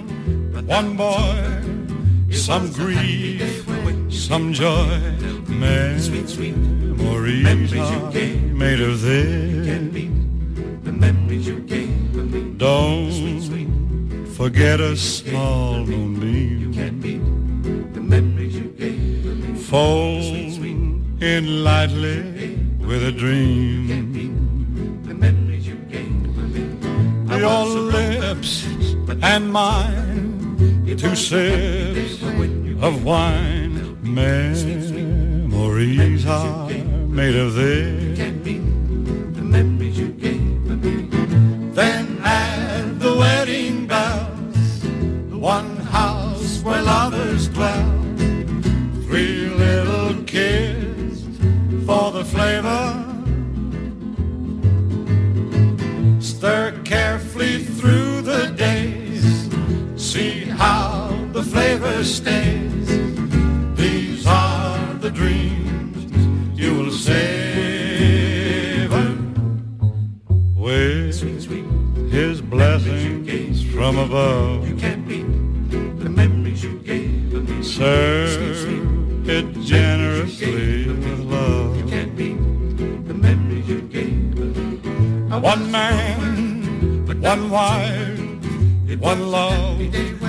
one boy, some grief, some joy. Memories are made of this. Don't forget a small moonbeam. Fold in lightly with a dream. Your lips and mine, two sips of wine. Memories are made of this. Flavor
stays.
These are the dreams you will savor with his blessings from above.
You can't beat the memories you gave me.
Serve it generously with love.
You can't beat the memories you gave me.
One man, one wife, one love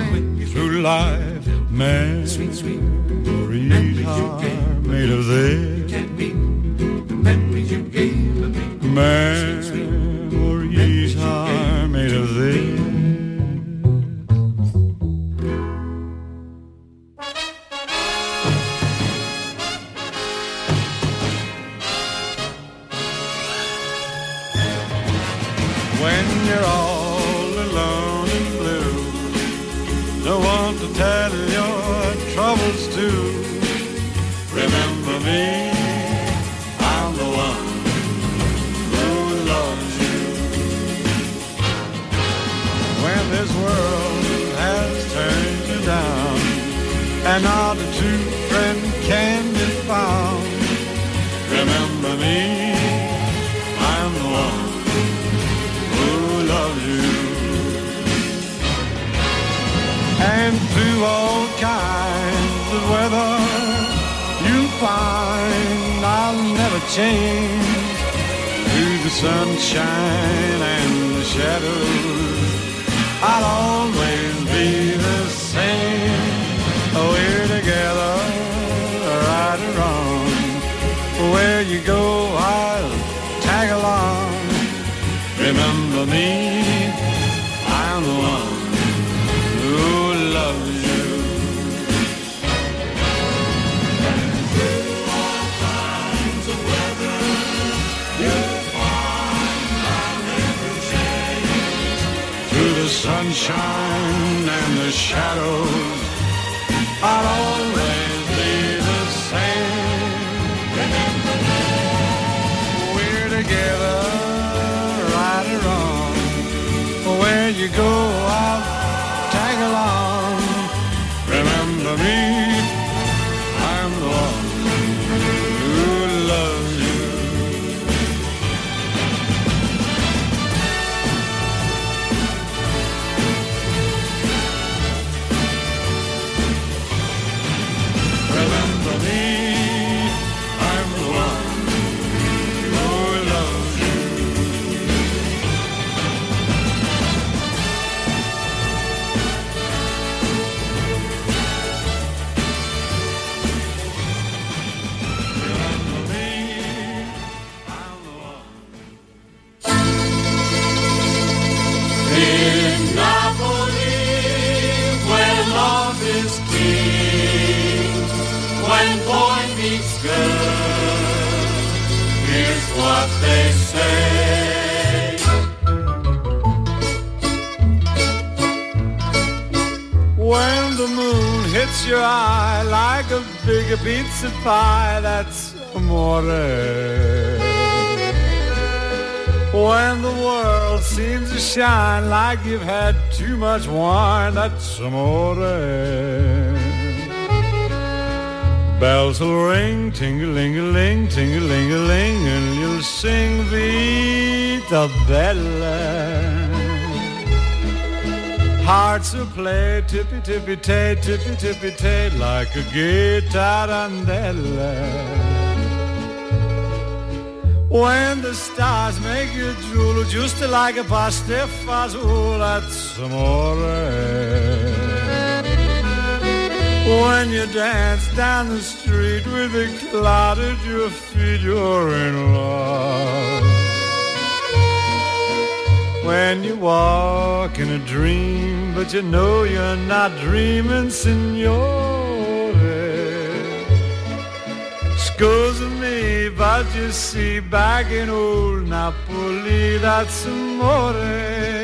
through life. Man, sweet, sweet
memories
are made of this. Memories you gave me. Memories change. Through the sunshine and the shadows, I'll always shadows, I'll always your eye like a big pizza pie, that's amore. When the world seems to shine like you've had too much wine, that's amore. Bells will ring, ting-a-ling-a-ling, ting-a-ling-a-ling, and you'll sing Vita Bella. Hearts will play tippy tippy tay, tippy tippy tay, like a guitar guitarandella. When the stars make you drool, just like a pasta fazool, that's amore. When you dance down the street with a cloud at your feet, you're in love. When you walk in a dream, but you know you're not dreaming, signore. Scusa me, but you see, back in old Napoli, that's amore.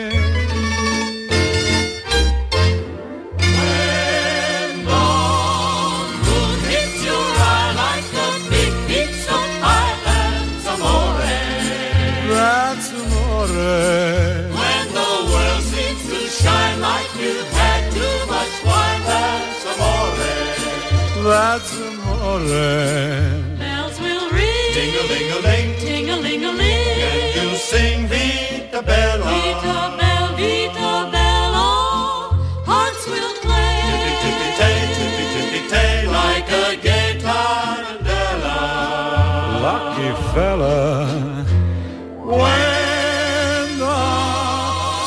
Amore.
Bells will ring.
Ding-a-ling-a-ling,
Ting-a-ling-a-ling.
and you sing Vita Bella.
Vita Bella, Vita Bella. Hearts will play.
Tippy tay, tippy tippy tay, like a guitarandella.
Lucky fella. When the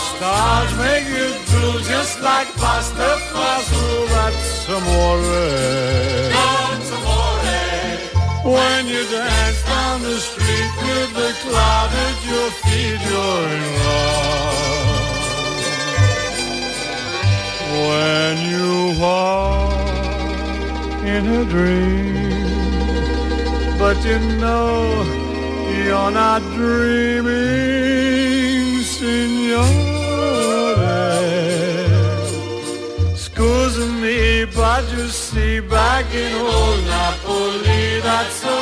stars make you drool just like pasta fazool, that's amore. You dance down the street with the cloud at your feet, you're in love. When you walk in a dream, but you know you're not dreaming, signore. Scusa me, but you see, back in old Napoli, that's amore.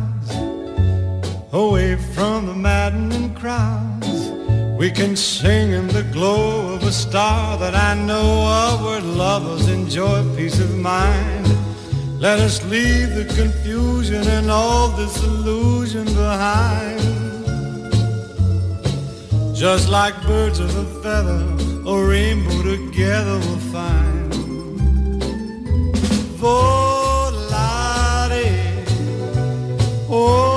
away from the maddening crowds. We can sing in the glow of a star that I know of where lovers enjoy peace of mind. Let us leave the confusion and all disillusion behind. Just like birds of a feather, a rainbow together we'll find. Volare, oh,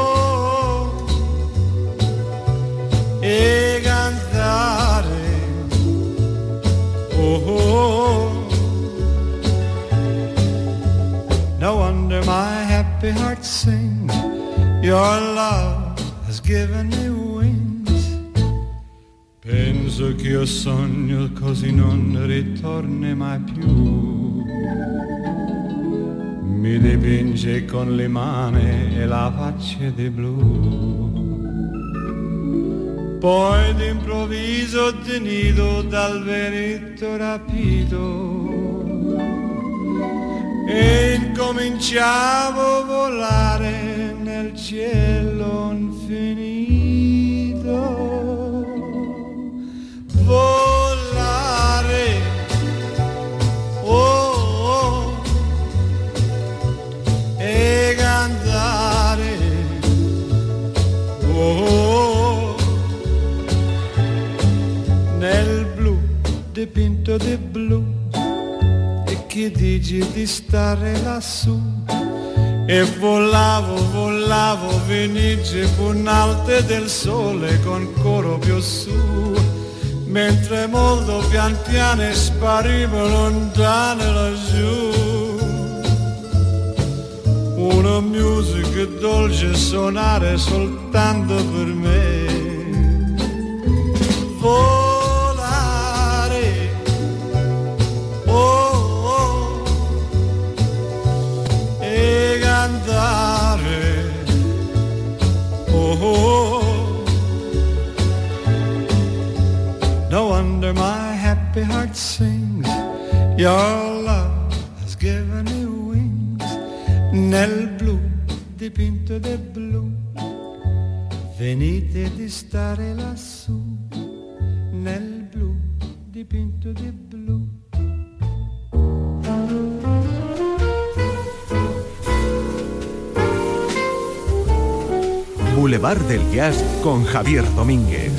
e cantare, oh. No wonder my happy heart sings. Your love has given me wings. Penso che io sogno così non ritorni mai più. Mi dipinge con le mani e la faccia di blu. Poi d'improvviso tenido dal veretto rapito. E incominciavo a volare nel cielo infinito. Volare, oh, oh, e cantare, oh, oh, dipinto di blu. Che dici di stare lassù? E volavo, volavo, venice punalte del sole con coro più su. Mentre molto pian piano sparivo lontano laggiù. Una musica dolce suonare soltanto per me. Volare sings your love has given me wings. Nel blu dipinto di blu venite di stare lassù nel blu dipinto di blu
Boulevard del Jazz con Javier Domínguez.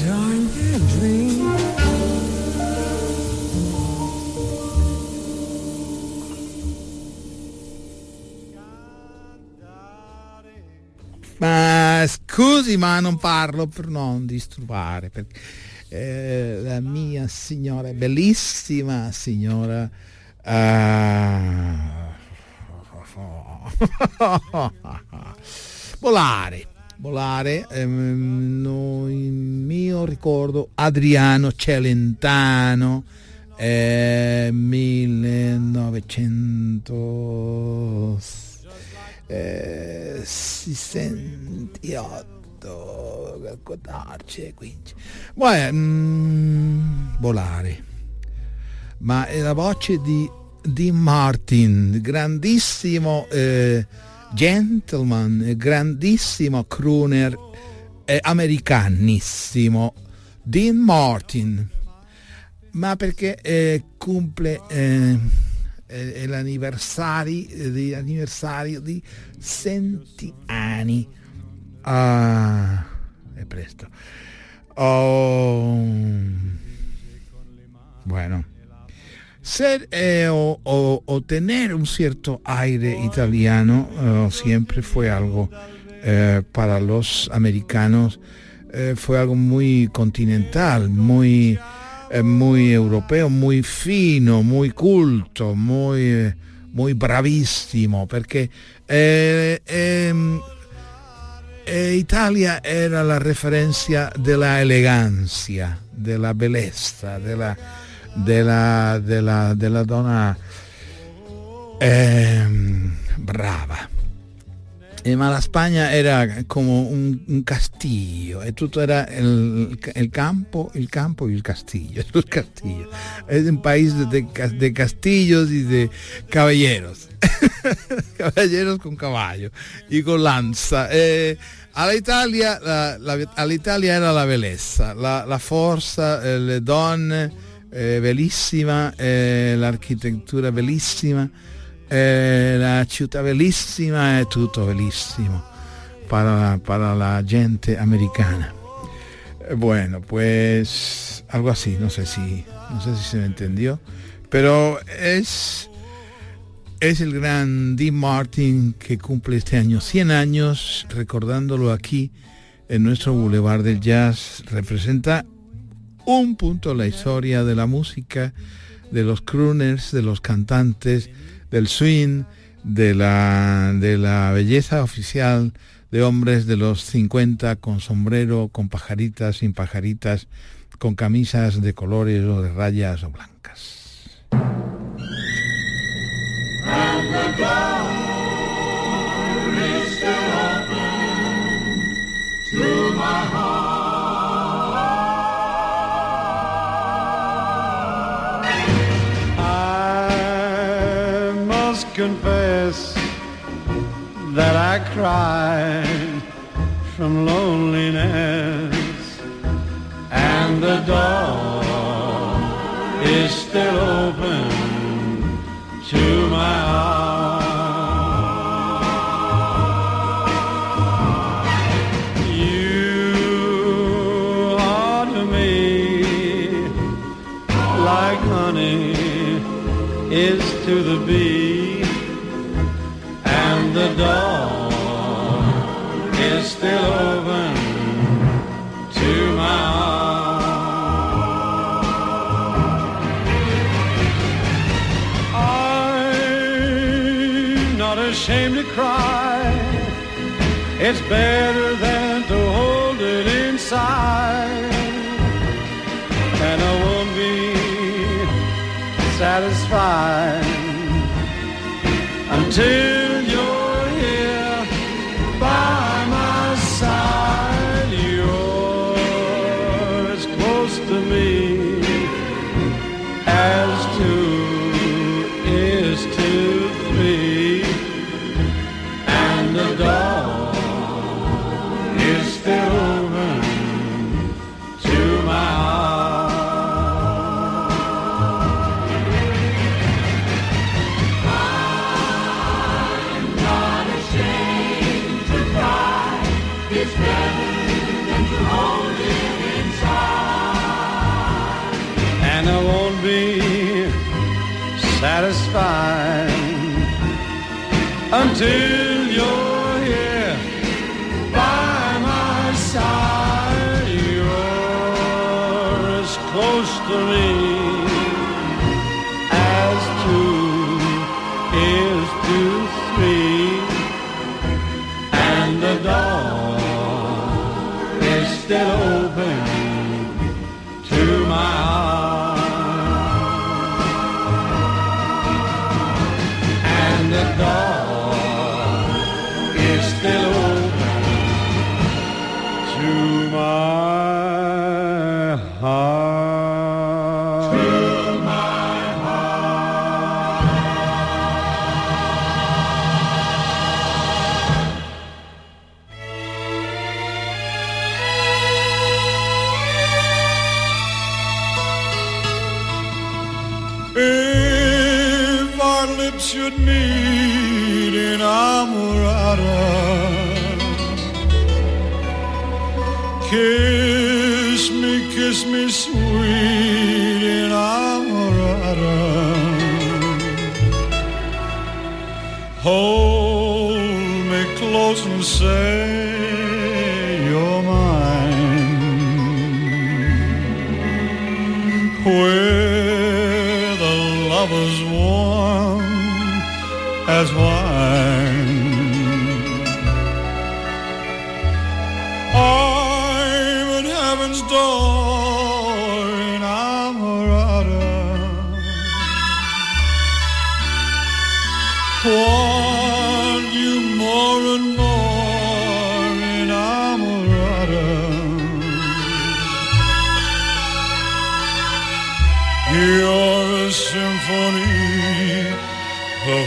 Scusi, ma non parlo per non disturbare, perché eh, la mia signora, bellissima signora, ah, volare, volare, ehm, no, mio ricordo Adriano Celentano, eh, 1900 eh, 68 calcolarci 15 Beh, mm, volare. Ma è la voce di Dean Martin grandissimo eh, gentleman grandissimo crooner eh, americanissimo Dean Martin. Ma perché eh, cumple eh, l'anniversario di, anniversario di centi anni ah, è presto. Oh, bueno. Ser eh, o, o, o, tener un cierto aire italiano uh, siempre fue algo eh, para los americanos eh, fue algo muy continental muy muy europeo, muy fino, muy culto, muy, muy bravissimo, perché eh, eh, eh, Italia era la referencia de la elegancia, de la bellezza, de la, de la, de la, de la donna brava. E Malaspagna era como un, castillo, e tutto era el, el, campo, el campo y el castillo, castillos. Es un país de, de castillos y de caballeros. caballeros con caballo y con lanza. Eh, all'Italia, la, la, all'Italia era la bellezza, la, la forza, eh, le donne, eh, bellissima, eh, l'architettura bellissima eh, la ciudad bellísima es todo bellísimo para, para la gente americana. Eh, bueno, pues algo así, no sé si, no sé si se me entendió, pero es, es el gran Dean Martin que cumple este año 100 años, recordándolo aquí en nuestro Boulevard del Jazz, representa un punto la historia de la música, de los crooners, de los cantantes, del swing, de la, de la belleza oficial de hombres de los 50 con sombrero, con pajaritas, sin pajaritas, con camisas de colores o de rayas o blancas.
Confess that I cried from loneliness and the door is still open door is still open to my heart. I'm not ashamed to cry. It's better than to hold it inside. And I won't be satisfied until until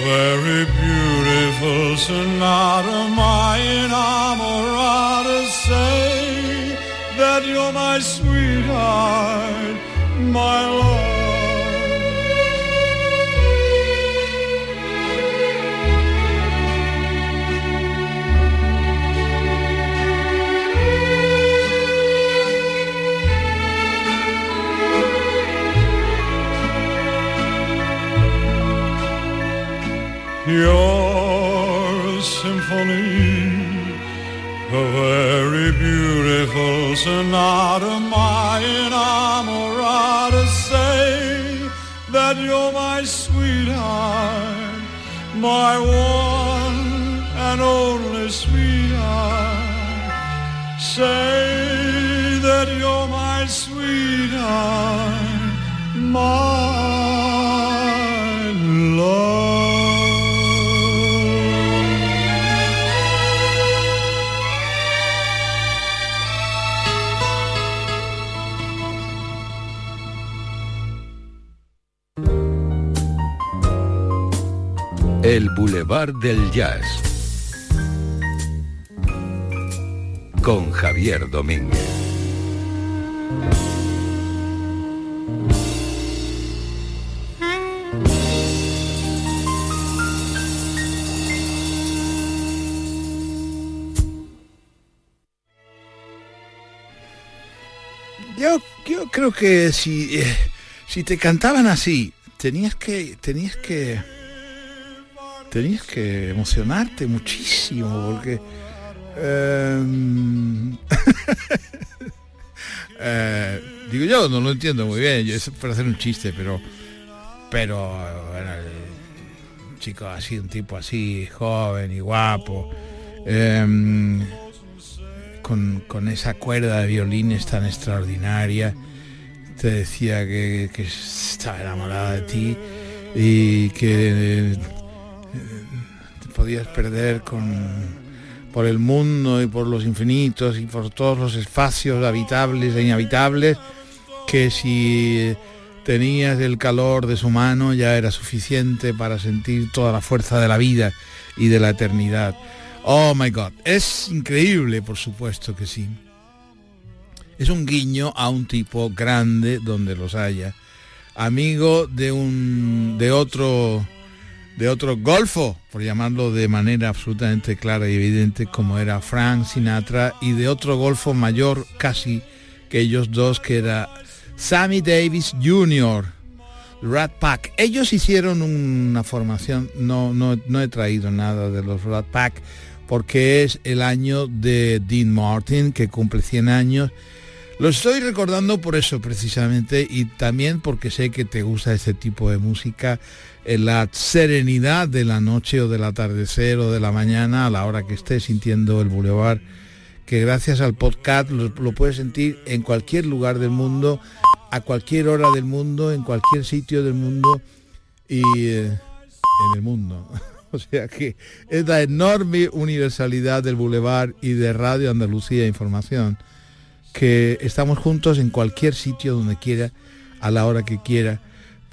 very beautiful sonata. My enamorada say that you're my sweetheart, my love. You're a symphony, a very beautiful sonata. My enamorada say that you're my sweetheart, my one and only sweetheart. Say that you're my sweetheart, my
Boulevard del Jazz. Con Javier Domínguez.
Yo, yo creo que si, eh, si te cantaban así, tenías que, tenías que, tenías que emocionarte muchísimo, porque em, eh, digo yo, no lo entiendo muy bien, yo es para hacer un chiste, pero, pero bueno, el chico así, un tipo así, joven y guapo. em, con, con esa cuerda de violines tan extraordinaria. Te decía que, estaba enamorada de ti y que te podías perder con, por el mundo y por los infinitos y por todos los espacios habitables e inhabitables, que si tenías el calor de su mano ya era suficiente para sentir toda la fuerza de la vida y de la eternidad. Oh my God, es increíble, por supuesto que sí. Es un guiño a un tipo grande donde los haya, amigo de un de otro de otro golfo, por llamarlo de manera absolutamente clara y evidente, como era Frank Sinatra, y de otro golfo mayor casi que ellos dos, que era Sammy Davis Jr., Rat Pack. Ellos hicieron una formación, no, no, no he traído nada de los Rat Pack, porque es el año de Dean Martin, que cumple 100 años. Lo estoy recordando por eso precisamente y también porque sé que te gusta este tipo de música, la serenidad de la noche o del atardecer o de la mañana a la hora que estés sintiendo el bulevar, que gracias al podcast lo, puedes sentir en cualquier lugar del mundo, a cualquier hora del mundo, en cualquier sitio del mundo y eh, en el mundo. O sea que es la enorme universalidad del Boulevard y de Radio Andalucía Información, que estamos juntos en cualquier sitio donde quiera, a la hora que quiera,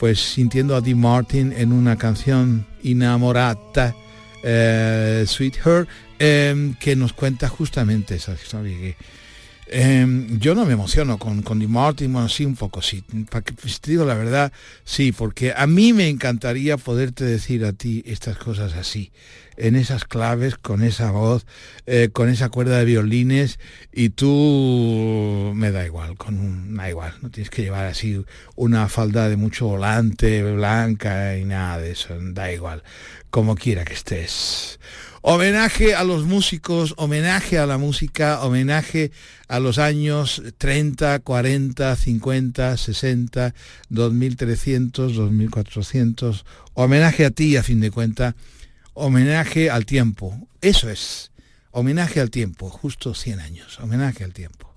pues sintiendo a Dean Martin en una canción enamorata, eh, Sweet Her, eh, que nos cuenta justamente esa historia que eh, yo no me emociono con, con Dean Martin, bueno, sí, un poco sí. Para que pues, te digo la verdad, sí, porque a mí me encantaría poderte decir a ti estas cosas así, en esas claves, con esa voz, eh, con esa cuerda de violines, y tú me da igual, con un, da igual, no tienes que llevar así una falda de mucho volante, blanca y nada de eso, da igual, como quiera que estés. Homenaje a los músicos, homenaje a la música, homenaje a los años 30, 40, 50, 60, 2300, 2400. Homenaje a ti, a fin de cuentas. Homenaje al tiempo. Eso es. Homenaje al tiempo. Justo 100 años. Homenaje al tiempo.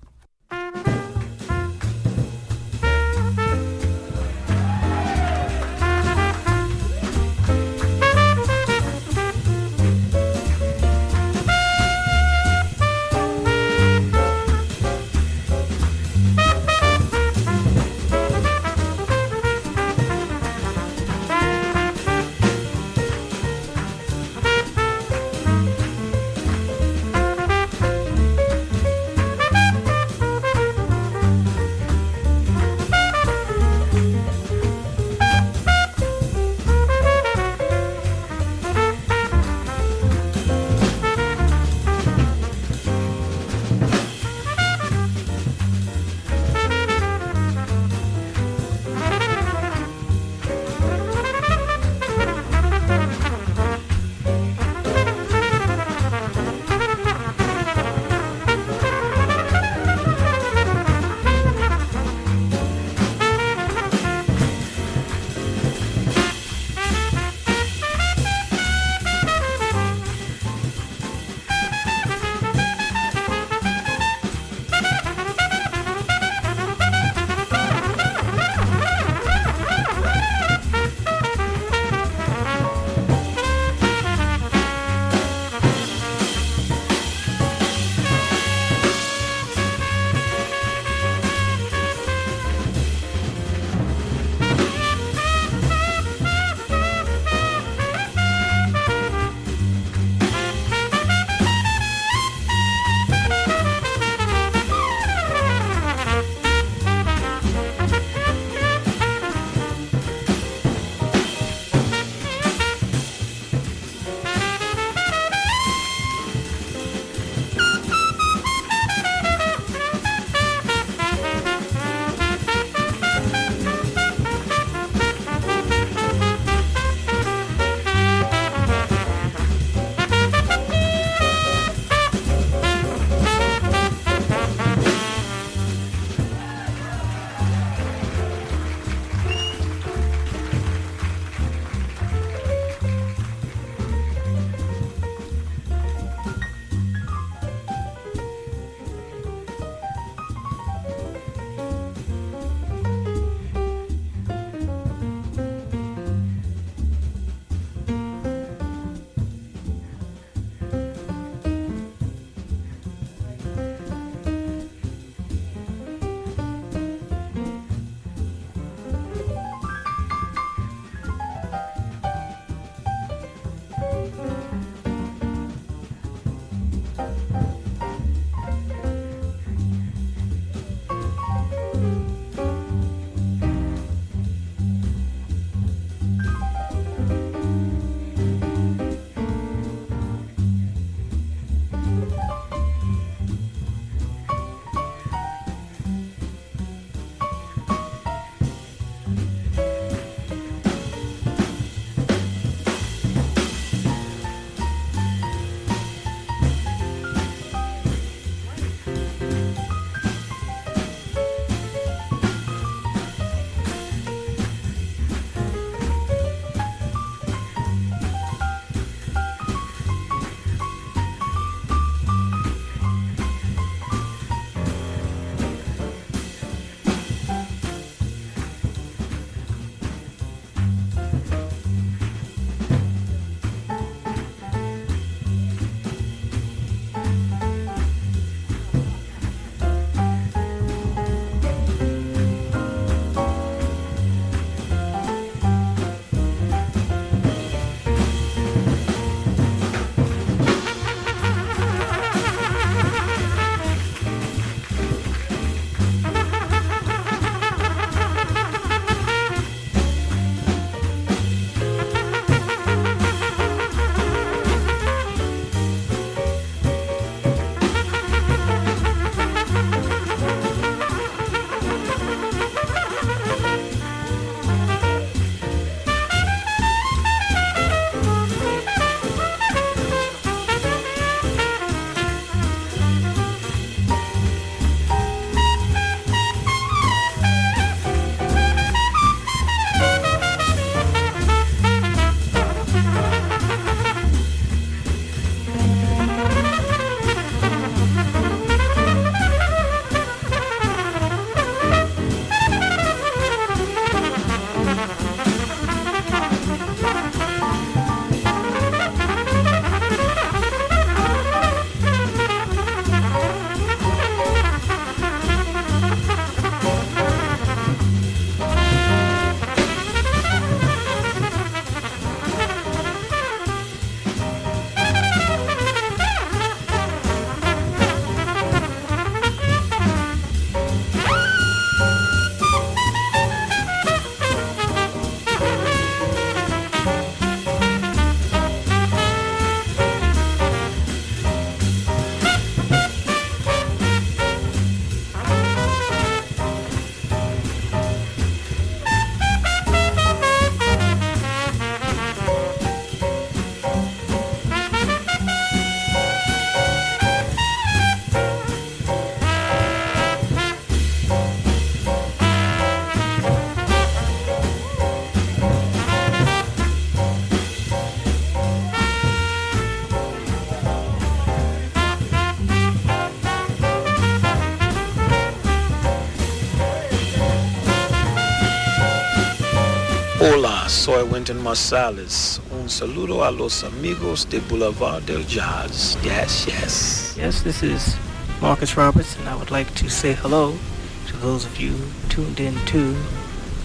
Soy Wynton Marsalis. Un saludo a los amigos de Bulevar del Jazz. Yes, yes.
Yes, this is Marcus Roberts, and I would like to say hello to those of you tuned in to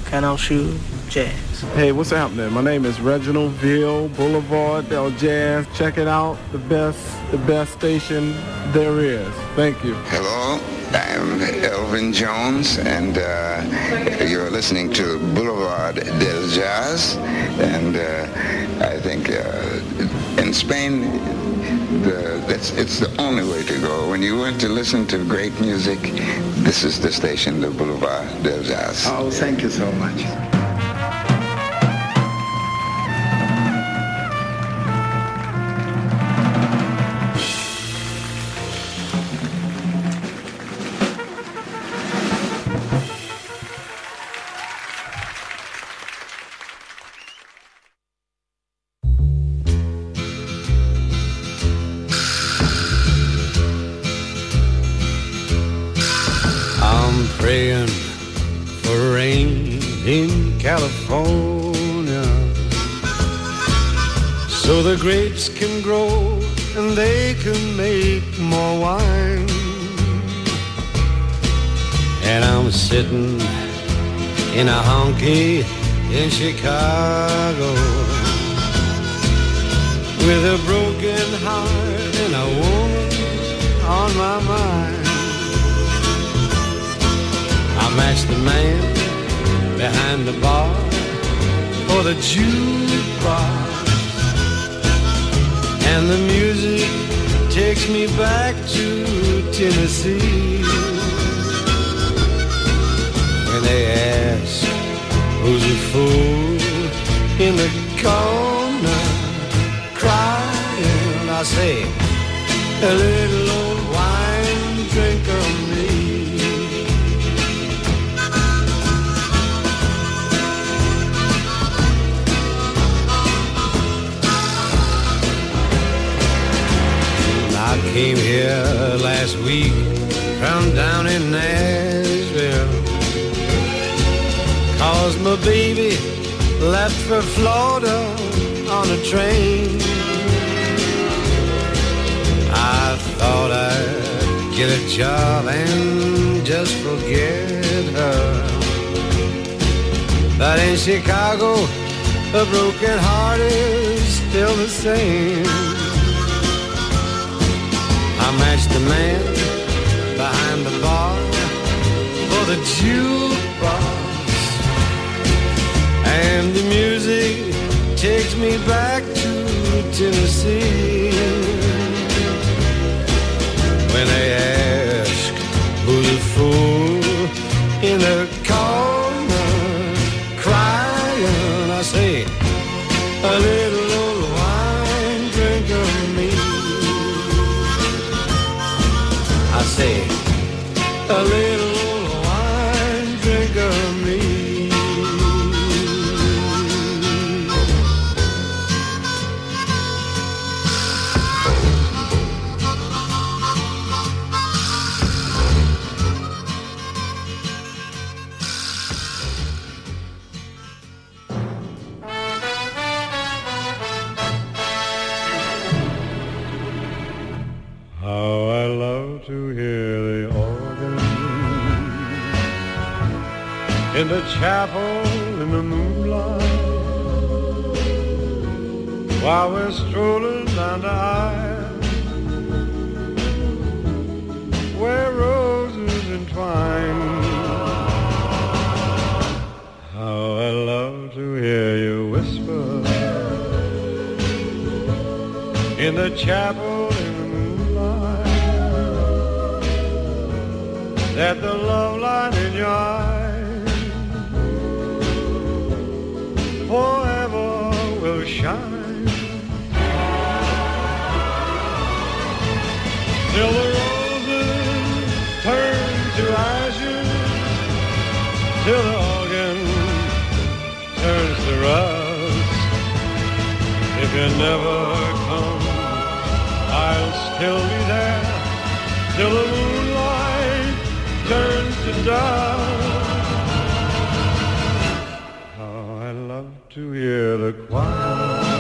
Canal Sur Jazz.
Hey, what's happening? My name is Reginald Veal, Bulevar del Jazz. Check it out, the best, the best station there is. Thank you.
Hello, I'm Elvin Jones, and uh, you're listening to Bulevar del Jazz. And uh, I think uh, in Spain, the, that's, it's the only way to go. When you want to listen to great music, this is the station, the Bulevar del Jazz.
Oh, thank you so much.
In Chicago with a broken heart and a woman on my mind. I matched the man behind the bar for the jukebox. And the music takes me back to Tennessee. When they who's a fool in the corner crying, I say, a little old wine drinker me. I came here last week from down in Nashville. My baby left for Florida on a train. I thought I'd get a job and just forget her. But in Chicago, a broken heart is still the same. I matched the man behind the bar for the jukebox. And the music takes me back to Tennessee. When they ask who's the fool in the corner crying, I say, a little old wine drinker me. I say, a little
How I love to hear the organ in the chapel in the moonlight while we're strolling down the aisle where roses entwine. How I love to hear you whisper in the chapel that the love light in your eyes. Forever will shine. Till the roses turn to ashes till the organ turns to rust. If you never come I'll still be there till the How I love
to hear the choir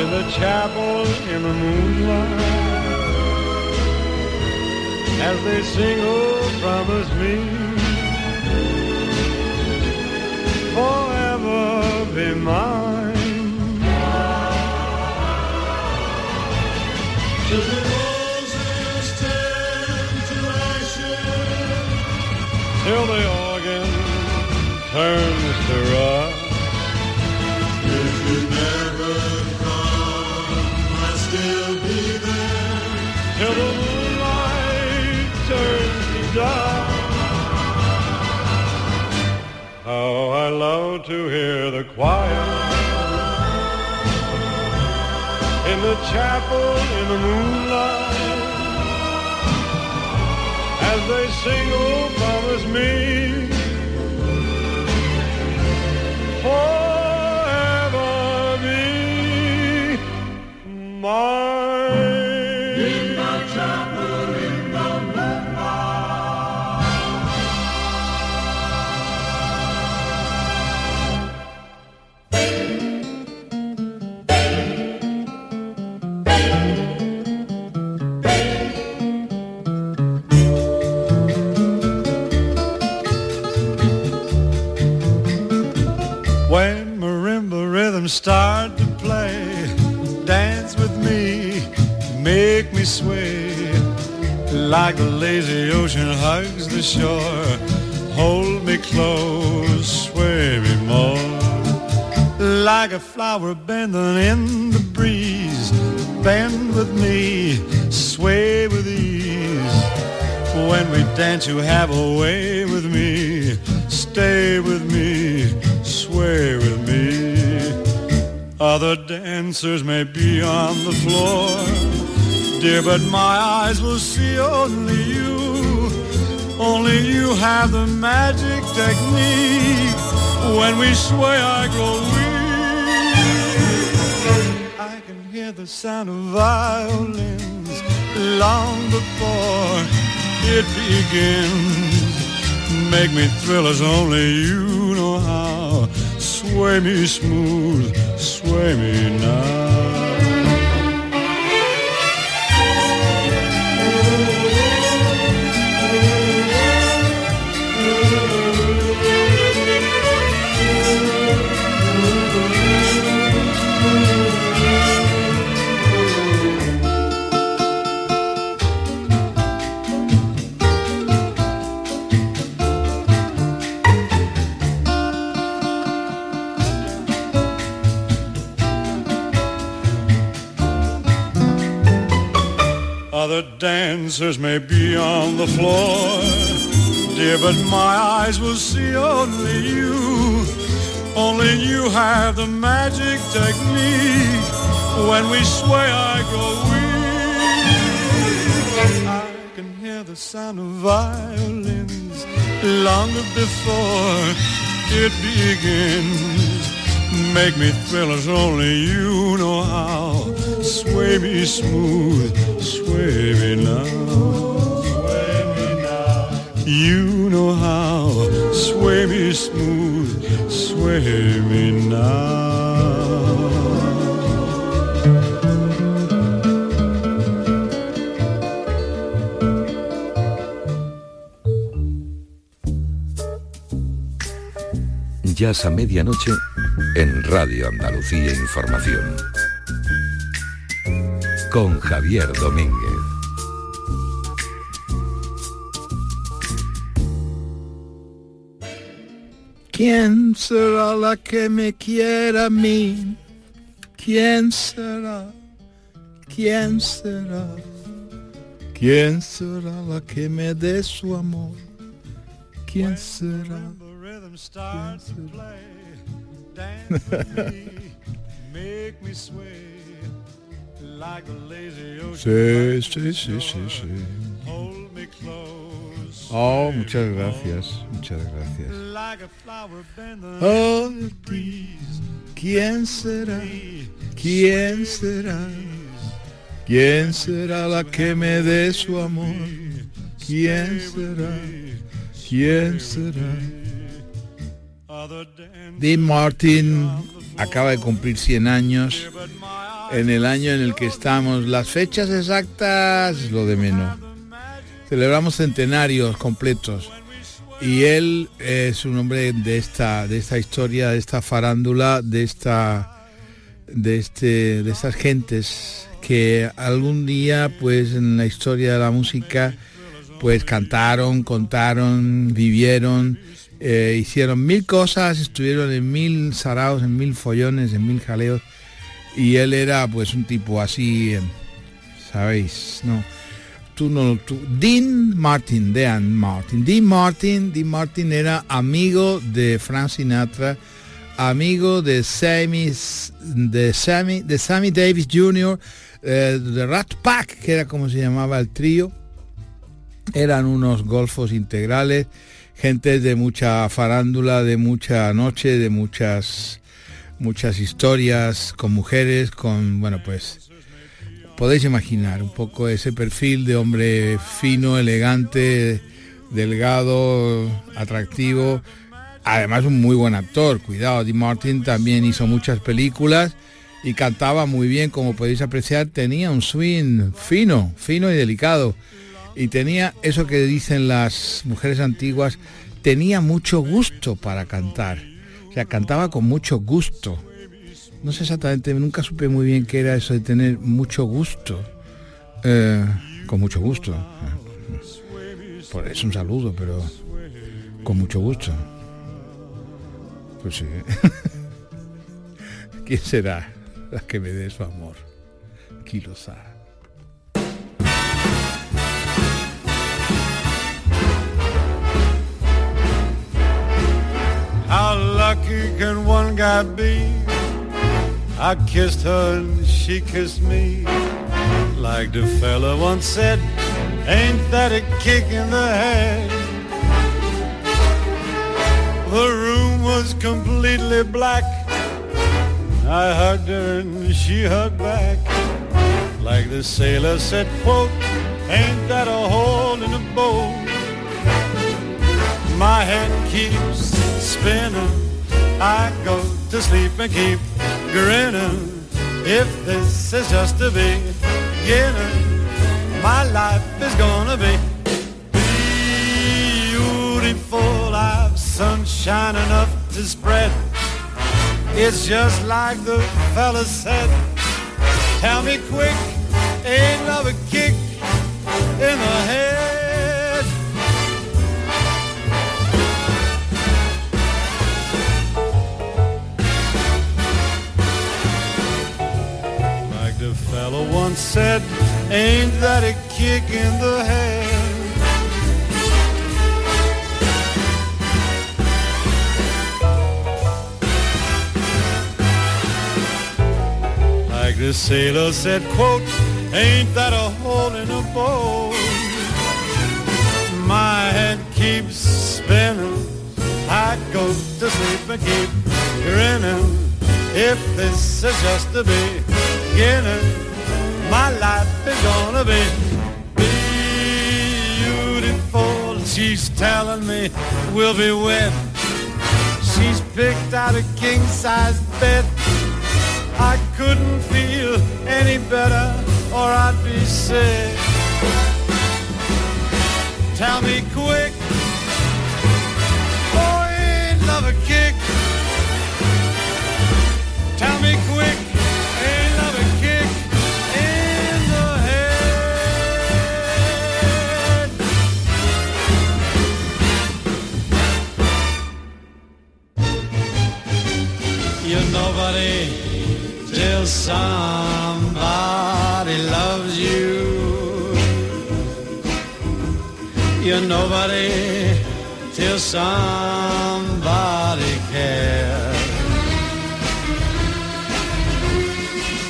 in the chapel in the moonlight as they sing, oh, promise me forever be mine. Till the organ turns to rust. If you never come, I'll still be there. Till the moonlight turns to dust. How I love to hear the choir in the chapel in the moonlight as they sing, oh, me a flower bending in the breeze, bend with me, sway with ease. When we dance, you have a way with me, stay with me, sway with me. Other dancers may be on the floor, dear, but my eyes will see only you. Only you have the magic technique. When we sway, I grow sound of violins long before it begins. Make me thrill as only you know how. Sway me smooth, sway me now. Dancers may be on the floor, dear, but my eyes will see only you. Only you have the magic technique. When we sway, I grow weak. I can hear the sound of violins long before it begins. Make me thrill as only you know how. Sway me smooth,
Jazz a medianoche en Radio Andalucía Información. Con Javier Domínguez.
¿Quién será la que me quiera a mí? ¿Quién será? ¿Quién será? ¿Quién será la que me dé su amor? ¿Quién será?
start
Sí, sí, sí, sí, sí. Oh, muchas gracias, muchas gracias. Oh. ¿Quién será? ¿Quién será? ¿Quién será la que me dé su amor? ¿Quién será? ¿Quién será? Dean Martin acaba de cumplir 100 años en el año en el que estamos. Las fechas exactas, lo de menos. Celebramos centenarios completos. Y él es un hombre de esta, de esta historia, de esta farándula, de esta, de este, de estas gentes que algún día, pues, en la historia de la música, pues cantaron, contaron, vivieron, eh, hicieron mil cosas, estuvieron en mil saraos, en mil follones, en mil jaleos y él era pues un tipo así, eh, ¿sabéis? No. Tú no, tú, Dean Martin, Dean Martin. Dean Martin, Dean Martin era amigo de Frank Sinatra, amigo de Sammy, de Sammy, de Sammy Davis Jr., eh, de Rat Pack, que era como se llamaba el trío. Eran unos golfos integrales, gente de mucha farándula, de mucha noche, de muchas muchas historias con mujeres, con, bueno, pues podéis imaginar un poco ese perfil de hombre fino, elegante, delgado, atractivo, además un muy buen actor, cuidado, Dean Martin también hizo muchas películas y cantaba muy bien, como podéis apreciar, tenía un swing fino, fino y delicado. Y tenía eso que dicen las mujeres antiguas, tenía mucho gusto para cantar sea, cantaba con mucho gusto. No sé exactamente, nunca supe muy bien qué era eso de tener mucho gusto. Eh, con mucho gusto. Por eso un saludo, pero con mucho gusto. Pues sí. ¿Quién será la que me dé su amor? ¿Quién
lucky can one guy be? I kissed her and she kissed me. Like the fella once said, ain't that a kick in the head? The room was completely black. I hugged her and she hugged back. Like the sailor said, quote, ain't that a hole in the boat? My head keeps spinning. I go to sleep and keep grinning. If this is just the beginning, my life is gonna be beautiful. I've sunshine enough to spread. It's just like the fella said. Tell me quick, ain't love a kick in the head? Once said, ain't that a kick in the head? Like the sailor said, quote, ain't that a hole in a boat? My head keeps spinning, I go to sleep and keep grinning. If this is just the beginning, my life is gonna be beautiful. She's telling me we'll be wed. She's picked out a king size bed. I couldn't feel any better or I'd be sick. Tell me quick, oh, ain't love a kick? Nobody till somebody loves you. You're nobody till somebody cares.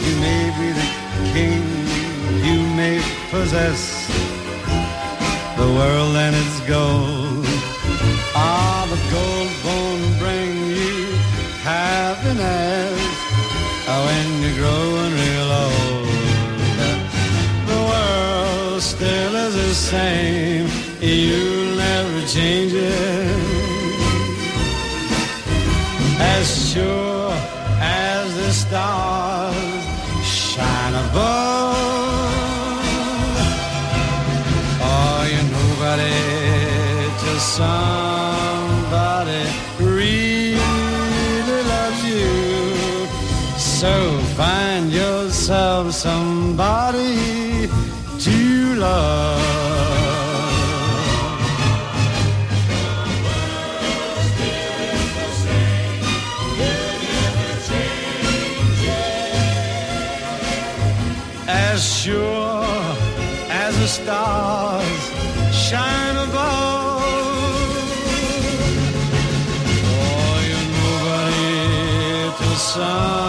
You may be the king, you may possess the world and its gold. Ah, the gold won't bring you happiness when you're growing real old. The world still is the same, you'll never change it. As as sure as the stars So find yourself somebody to love. as sure as the stars shine above. Oh, you're nobody till somebody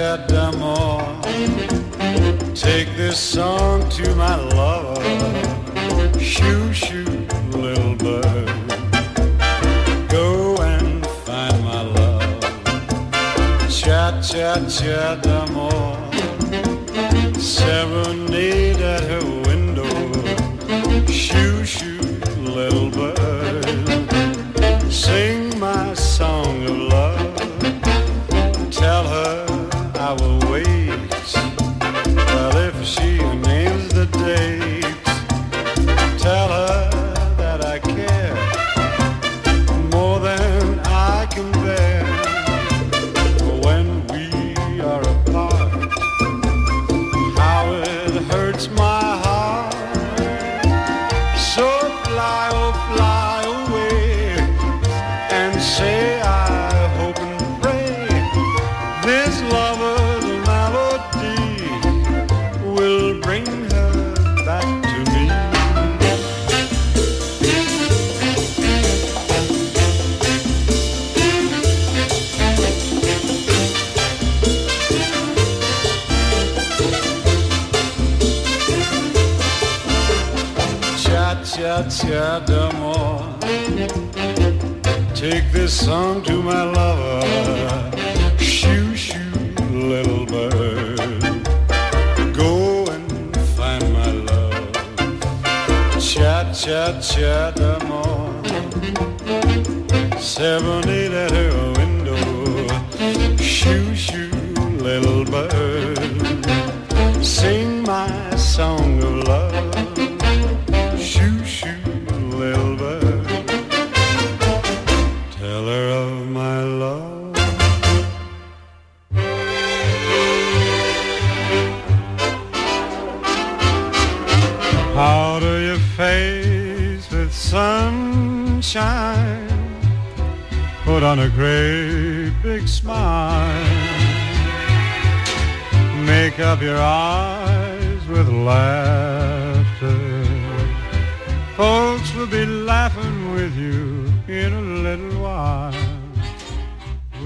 cha d'amour. Take this song to my lover. Shoo shoo, little bird. Go and find my love. Cha cha cha d'amour.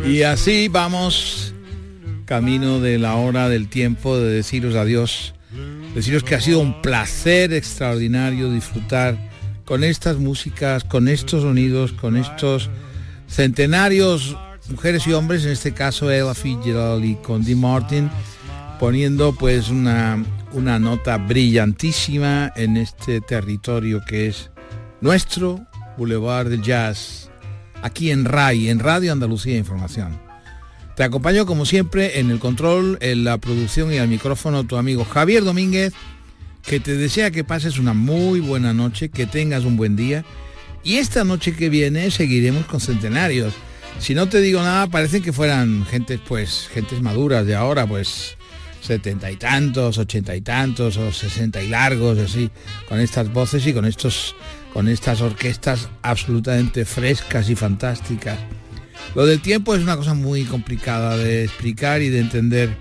Y así vamos camino de la hora del tiempo de deciros adiós. Deciros que ha sido un placer extraordinario disfrutar con estas músicas, con estos sonidos, con estos centenarios, mujeres y hombres, en este caso Ella Fitzgerald y Condi Martin, poniendo pues una, una nota brillantísima en este territorio que es nuestro Boulevard del Jazz, aquí en RAI, en Radio Andalucía Información. Te acompaño como siempre en el control, en la producción y al micrófono tu amigo Javier Domínguez, que te desea que pases una muy buena noche, que tengas un buen día. Y esta noche que viene seguiremos con centenarios. Si no te digo nada, parecen que fueran gentes, pues, gentes maduras de ahora, pues, setenta y tantos, ochenta y tantos, o sesenta y largos, así, con estas voces y con estos, con estas orquestas absolutamente frescas y fantásticas. Lo del tiempo es una cosa muy complicada de explicar y de entender.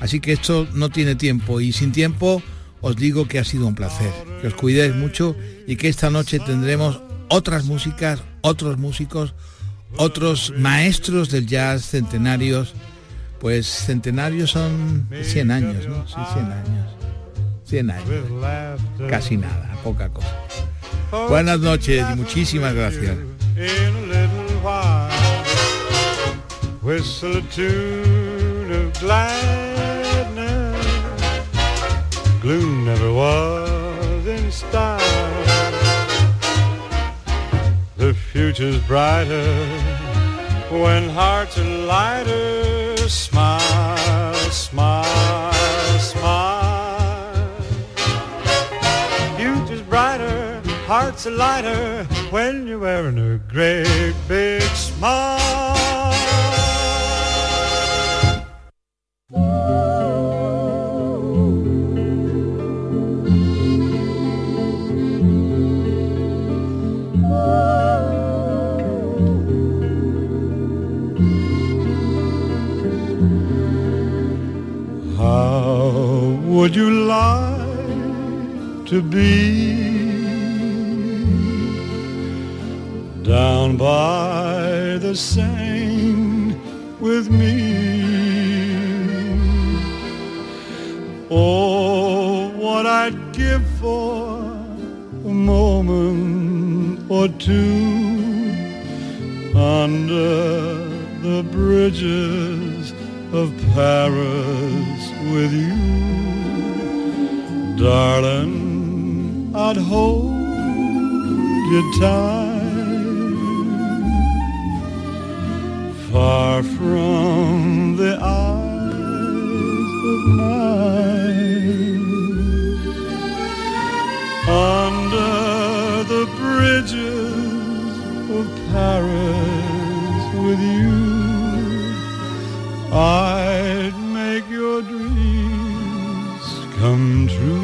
Así que esto no tiene tiempo y sin tiempo os digo que ha sido un placer, que os cuidéis mucho y que esta noche tendremos otras músicas, otros músicos, otros maestros del jazz centenarios, pues centenarios son 100 años, ¿no? Sí, 100 años. 100 años. Casi nada, poca cosa. Buenas noches y muchísimas gracias.
Whistle a tune of gladness. Gloom never was in style. The future's brighter when hearts are lighter. Smile, smile, hearts lighter when you're wearing a great big smile. How would you like to be down by the Seine with me? Oh, what I'd give for a moment or two under the bridges of Paris with you. Darling, I'd hold you tight, far from the eyes of mine. Under the bridges of Paris with you. I'd make your dreams come true.